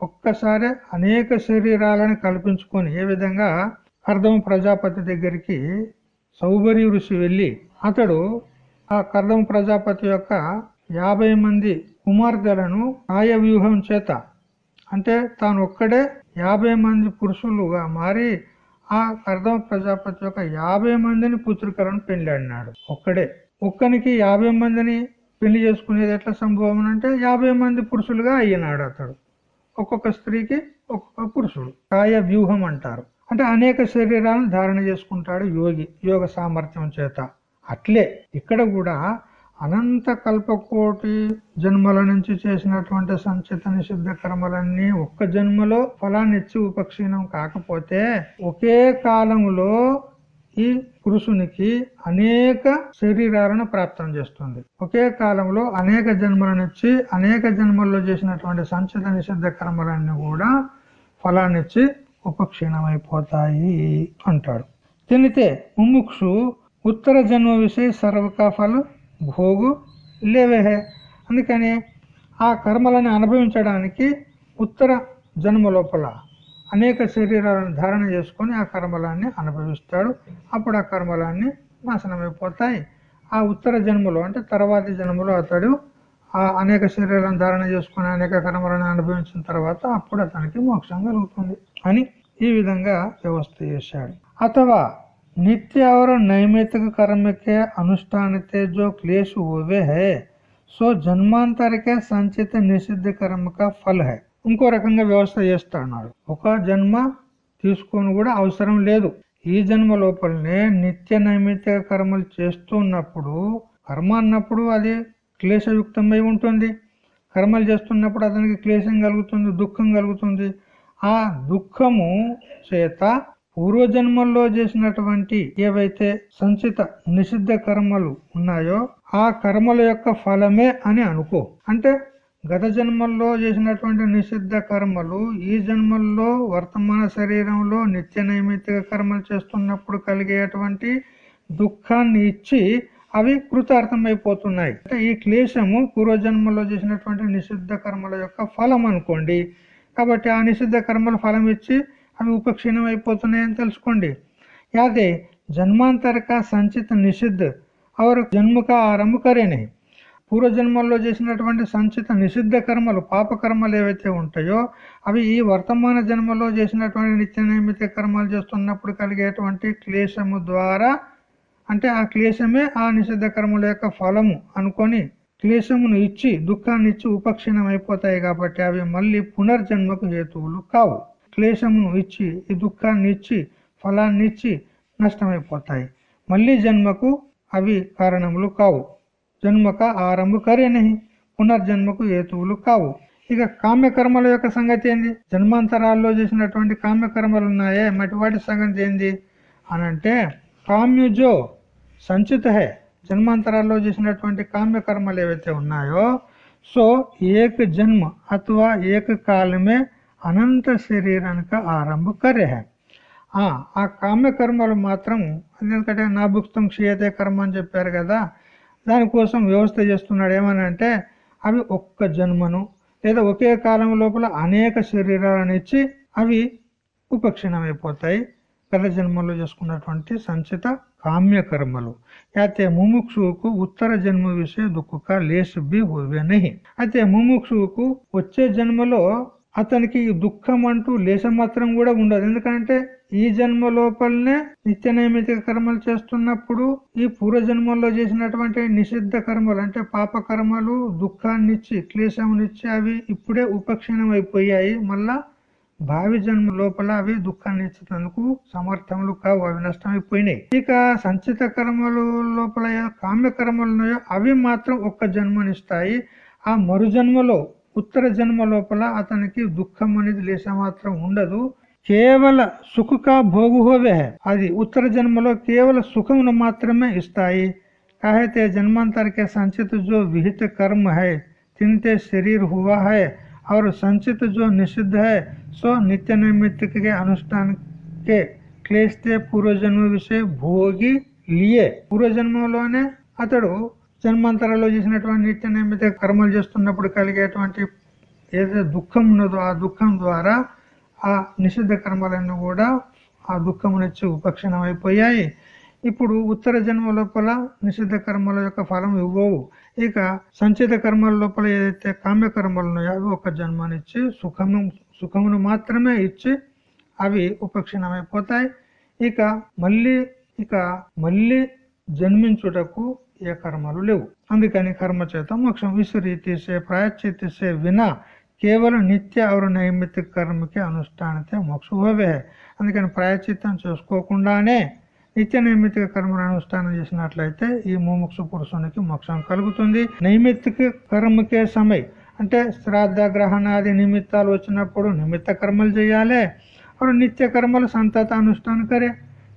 ఒక్కసారి అనేక శరీరాలను కల్పించుకొని ఏ విధంగా కర్దమ ప్రజాపతి దగ్గరికి సౌబరి ఋషి వెళ్ళి అతడు ఆ కర్దమ ప్రజాపతి యొక్క యాభై మంది కుమార్తెలను కాయ వ్యూహం చేత. అంటే తాను ఒక్కడే యాభై మంది పురుషులుగా మారి ఆ కర్దమ ప్రజాపతి యొక్క యాభై మందిని పుత్రికలను పెళ్ళాడినాడు ఒక్కడే. ఒక్కనికి యాభై మందిని పెళ్ళి చేసుకునేది ఎట్లా సంభవం అంటే యాభై మంది పురుషులుగా అయ్యినాడు అతడు. ఒక్కొక్క స్త్రీకి ఒక్కొక్క పురుషుడు. కాయ వ్యూహం అంటారు. అంటే అనేక శరీరాలను ధారణ చేసుకుంటాడు యోగి యోగ సామర్థ్యం చేత. అట్లే. ఇక్కడ కూడా అనంత కల్పకోటి జన్మల నుంచి చేసినటువంటి సంచిత నిషిద్ధ కర్మలన్నీ ఒక్క జన్మలో ఫలాన్ని ఇచ్చి ఉపక్షీణం కాకపోతే ఒకే కాలంలో ఈ పురుషునికి అనేక శరీరాలను ప్రాప్తం చేస్తుంది. ఒకే కాలంలో అనేక జన్మలనిచ్చి అనేక జన్మల్లో చేసినటువంటి సంచిత నిషిద్ధ కర్మలన్నీ కూడా ఫలాన్నిచ్చి ఉపక్షీణమైపోతాయి అంటాడు. తినితే ముముక్షు ఉత్తర జన్మ విషయ సర్వకా ఫల భోగు లేవే అందుకని ఆ కర్మలను అనుభవించడానికి ఉత్తర జన్మ లోపల అనేక శరీరాలను ధారణ చేసుకొని ఆ కర్మలాన్ని అనుభవిస్తాడు. అప్పుడు ఆ కర్మలాన్ని నాశనమైపోతాయి. ఆ ఉత్తర జన్మలో అంటే తర్వాతి జన్మలో అతడు ఆ అనేక శరీరాలను ధారణ చేసుకుని అనేక కర్మలను అనుభవించిన తర్వాత అప్పుడు అతనికి మోక్షం కలుగుతుంది అని ఈ విధంగా వ్యవస్థ చేశాడు. అథవా नित्य और नैमित्तिक कर्म के अनुष्ठान ते जो क्लेश हुए है సో జన్మాంతరికే సంచిత నిషిద్ధ కర్మక ఫల్ హై ఇంకో రకంగా వ్యవస్థ చేస్తాడు ఒక జన్మ తీసుకొని కూడా అవసరం లేదు ఈ జన్మ లోపలనే నిత్య నైమిత్తిక కర్మలు చేస్తున్నప్పుడు కర్మ అన్నప్పుడు అది క్లేశయుక్తమై ఉంటుంది కర్మలు చేస్తున్నప్పుడు అతనికి క్లేశం కలుగుతుంది దుఃఖం కలుగుతుంది ఆ దుఃఖము చేత పూర్వజన్మల్లో చేసినటువంటి ఏవైతే సంచిత నిషిద్ధ కర్మలు ఉన్నాయో ఆ కర్మల యొక్క ఫలమే అని అనుకో. అంటే గత జన్మల్లో చేసినటువంటి నిషిద్ధ కర్మలు ఈ జన్మల్లో వర్తమాన శరీరంలో నిత్య నైమిత్తిక కర్మలు చేస్తున్నప్పుడు కలిగేటువంటి దుఃఖాన్ని ఇచ్చి అవి కృతార్థమైపోతున్నాయి. అంటే ఈ క్లేశము పూర్వజన్మలో చేసినటువంటి నిషిద్ధ కర్మల యొక్క ఫలం అనుకోండి. కాబట్టి ఆ నిషిద్ధ కర్మల ఫలం ఇచ్చి అవి ఉపక్షీణం అయిపోతున్నాయని తెలుసుకోండి. యాదే జన్మాంతర కా సంచిత నిషిద్ధ అవరు జన్మక కా ఆరంభ కరేనే. పూర్వజన్మల్లో చేసినటువంటి సంచిత నిషిద్ధ కర్మలు పాపకర్మలు ఏవైతే ఉంటాయో అవి ఈ వర్తమాన జన్మలో చేసినటువంటి నిత్య నైమిత్య కర్మలు చేస్తున్నప్పుడు కలిగేటువంటి క్లేశము ద్వారా అంటే ఆ క్లేశమే ఆ నిషిద్ధ కర్మల యొక్క ఫలము అనుకొని క్లేశమును ఇచ్చి దుఃఖాన్ని ఇచ్చి ఉపక్షీణం అయిపోతాయి కాబట్టి అవి మళ్ళీ పునర్జన్మకు హేతువులు కావు. క్లేశమును ఇచ్చి ఈ దుఃఖాన్ని ఇచ్చి ఫలాన్ని ఇచ్చి నష్టమైపోతాయి. మళ్ళీ జన్మకు అవి కారణములు కావు. జన్మక ఆరంభ కరేనహి పునర్జన్మకు హేతువులు కావు. ఇక కామ్యకర్మల యొక్క సంగతి ఏంది? జన్మాంతరాల్లో చేసినటువంటి కామ్యకర్మలు ఉన్నాయే మటి వాటి సంగతి ఏంది? అనంటే కామ్యుజో సంచిత హే జన్మాంతరాల్లో చేసినటువంటి కామ్యకర్మలు ఏవైతే ఉన్నాయో సో ఏక జన్మ అథవా ఏక కాలమే అనంత శరీరానికి ఆరంభ కరే ఆ కామ్య కర్మలు మాత్రం ఎందుకంటే నా భుక్తం క్షీయతే కర్మ అని చెప్పారు కదా దానికోసం వ్యవస్థ చేస్తున్నాడు ఏమని అంటే అవి ఒక్క జన్మను లేదా ఒకే కాలం లోపల అనేక శరీరాలను ఇచ్చి అవి ఉపక్షీణమైపోతాయి. గత జన్మలో చేసుకున్నటువంటి సంచిత కామ్య కర్మలు. అయితే ముముక్షువుకు ఉత్తర జన్మ విషయ దుఃఖక లేసు బి నహి. అయితే ముముక్షువుకు వచ్చే జన్మలో అతనికి దుఃఖం అంటూ లేశం మాత్రం కూడా ఉండదు. ఎందుకంటే ఈ జన్మ లోపలనే నిత్య నైమితిక కర్మలు చేస్తున్నప్పుడు ఈ పూర్వజన్మల్లో చేసినటువంటి నిషిద్ధ కర్మలు అంటే పాప కర్మలు దుఃఖాన్నిచ్చి క్లేశమునిచ్చి అవి ఇప్పుడే ఉపక్షీణం అయిపోయాయి మళ్ళా భావి జన్మ లోపల అవి దుఃఖాన్ని ఇచ్చేందుకు సమర్థములు కావు అవి నష్టమైపోయినాయి. ఇక సంచిత కర్మలు లోపల కామ్య కర్మలు ఉన్నాయో అవి మాత్రం ఒక్క జన్మనిస్తాయి. ఆ మరు జన్మలో ఉత్తర జన్మ లోపల అతనికి దుఃఖం అనేది లేస మాత్రం ఉండదు. కేవల సుఖకా భోగుహోవే. అది ఉత్తర జన్మలో కేవల సుఖమును మాత్రమే ఇస్తాయి. कहते जन्मांतर के संचित जो विहित कर्म है चिंते शरीर हुआ है और संचित जो निषिद्ध है నిత్య नित्य निमित्त के अनुष्ठान క్లేస్తే పూర్వజన్మ విషయ భోగి లియే. పూర్వజన్మలోనే అతడు జన్మాంతరాల్లో చేసినటువంటి నిత్య నైమిత కర్మలు చేస్తున్నప్పుడు కలిగేటువంటి ఏదైతే దుఃఖం ఉన్నదో ఆ దుఃఖం ద్వారా ఆ నిషిద్ధ కర్మలన్నీ కూడా ఆ దుఃఖమునిచ్చి ఉపక్షణం అయిపోయాయి ఇప్పుడు ఉత్తర జన్మ లోపల నిషిద్ధ కర్మల యొక్క ఫలం ఇవ్వవు. ఇక సంచిత కర్మల లోపల ఏదైతే కామ్య కర్మలు ఉన్నాయో అవి ఒక జన్మనిచ్చి సుఖము సుఖమును మాత్రమే ఇచ్చి అవి ఉపక్షీణమైపోతాయి. ఇక మళ్ళీ ఇక మళ్ళీ జన్మించుటకు ఏ కర్మలు లేవు. అందుకని కర్మ చేత మోక్షం విసురీతి తీసే ప్రాయశ్చితి వినా కేవలం నిత్య और నైమిత్తిక కర్మకి అనుష్ఠానితే మోక్ష హోవే అందుకని ప్రాయశ్చిత్తం చేసుకోకుండానే నిత్య నైమిత్తిక కర్మను అనుష్ఠానం చేసినట్లయితే ఈ మోమోక్ష పురుషునికి మోక్షం కలుగుతుంది. నైమిత్తిక కర్మకే సమయ అంటే శ్రాద్ధ గ్రహణాది నిమిత్తాలు వచ్చినప్పుడు నిమిత్త కర్మలు చేయాలి. అప్పుడు నిత్య కర్మలు సంతత అనుష్ఠానం కరే.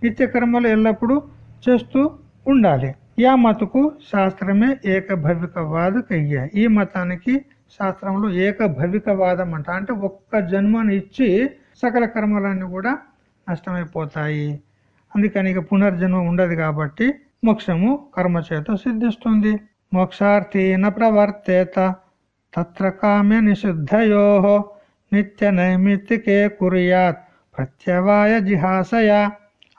నిత్య కర్మలు ఎల్లప్పుడూ చేస్తూ ఉండాలి. యా మతకు శాస్త్రమే ఏకభవికవాద కయ్యా ఈ మతానికి శాస్త్రంలో ఏకభవికవాదం అంట అంటే ఒక్క జన్మను ఇచ్చి సకల కర్మలన్నీ కూడా నష్టమైపోతాయి. అందుకని ఇక పునర్జన్మ ఉండదు కాబట్టి మోక్షము కర్మ చేత సిద్ధిస్తుంది. మోక్షార్థీన ప్రవర్తేత తత్ర కామ్య నిషిద్ధయో నిత్య నైమిత్తికే కురియాత్ ప్రత్యవాయ జిహాసయ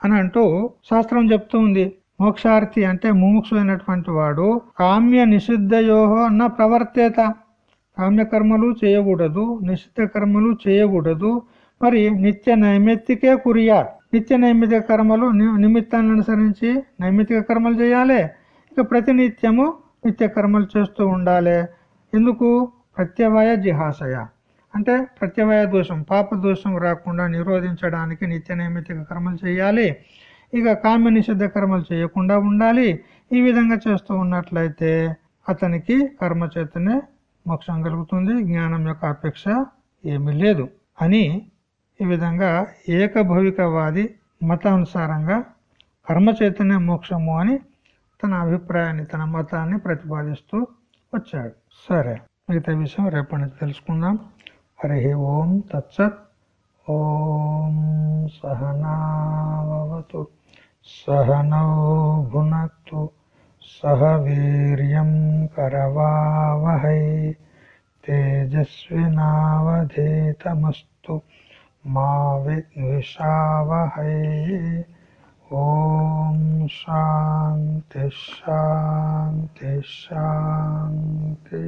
అని అంటూ శాస్త్రం చెప్తూ ఉంది. మోక్షార్థి అంటే ముముక్షు అయినటువంటి వాడు. కామ్య నిషిద్ధయోహో అన్న ప్రవర్తేత. కామ్యకర్మలు చేయకూడదు నిషిద్ధ కర్మలు చేయకూడదు. మరి నిత్య నైమిత్తికే కురియా. నిత్య నైమిత్తిక కర్మలు నిమిత్తాన్ని అనుసరించి నైమిత్తిక కర్మలు చేయాలి. ఇక ప్రతినిత్యము నిత్య కర్మలు చేస్తూ ఉండాలి. ఎందుకు? ప్రత్యవయ జిహాసయ. అంటే ప్రత్యవయ దోషం పాప దోషం రాకుండా నిరోధించడానికి నిత్య నైమిత్తిక కర్మలు చేయాలి. ఇక కామ్య నిషిద్ధ కర్మలు చేయకుండా ఉండాలి. ఈ విధంగా చేస్తూ ఉన్నట్లయితే అతనికి కర్మ చేతనే మోక్షం కలుగుతుంది. జ్ఞానం యొక్క అపేక్ష ఏమీ లేదు అని ఈ విధంగా ఏకభవికవాది మతానుసారంగా కర్మ చేతనే మోక్షము అని తన అభిప్రాయాన్ని తన మతాన్ని ప్రతిపాదిస్తూ వచ్చాడు. సరే మిగతా విషయం రేపటి తెలుసుకుందాం. హరి ఓం తత్సత్. ఓం సహనావతు సహనౌ భునక్తు సహ వీర్యం కరవావహై తేజస్వినావధీతమస్తు మా విద్విషావహై. ఓం శాంతి శాంతి శాంతి.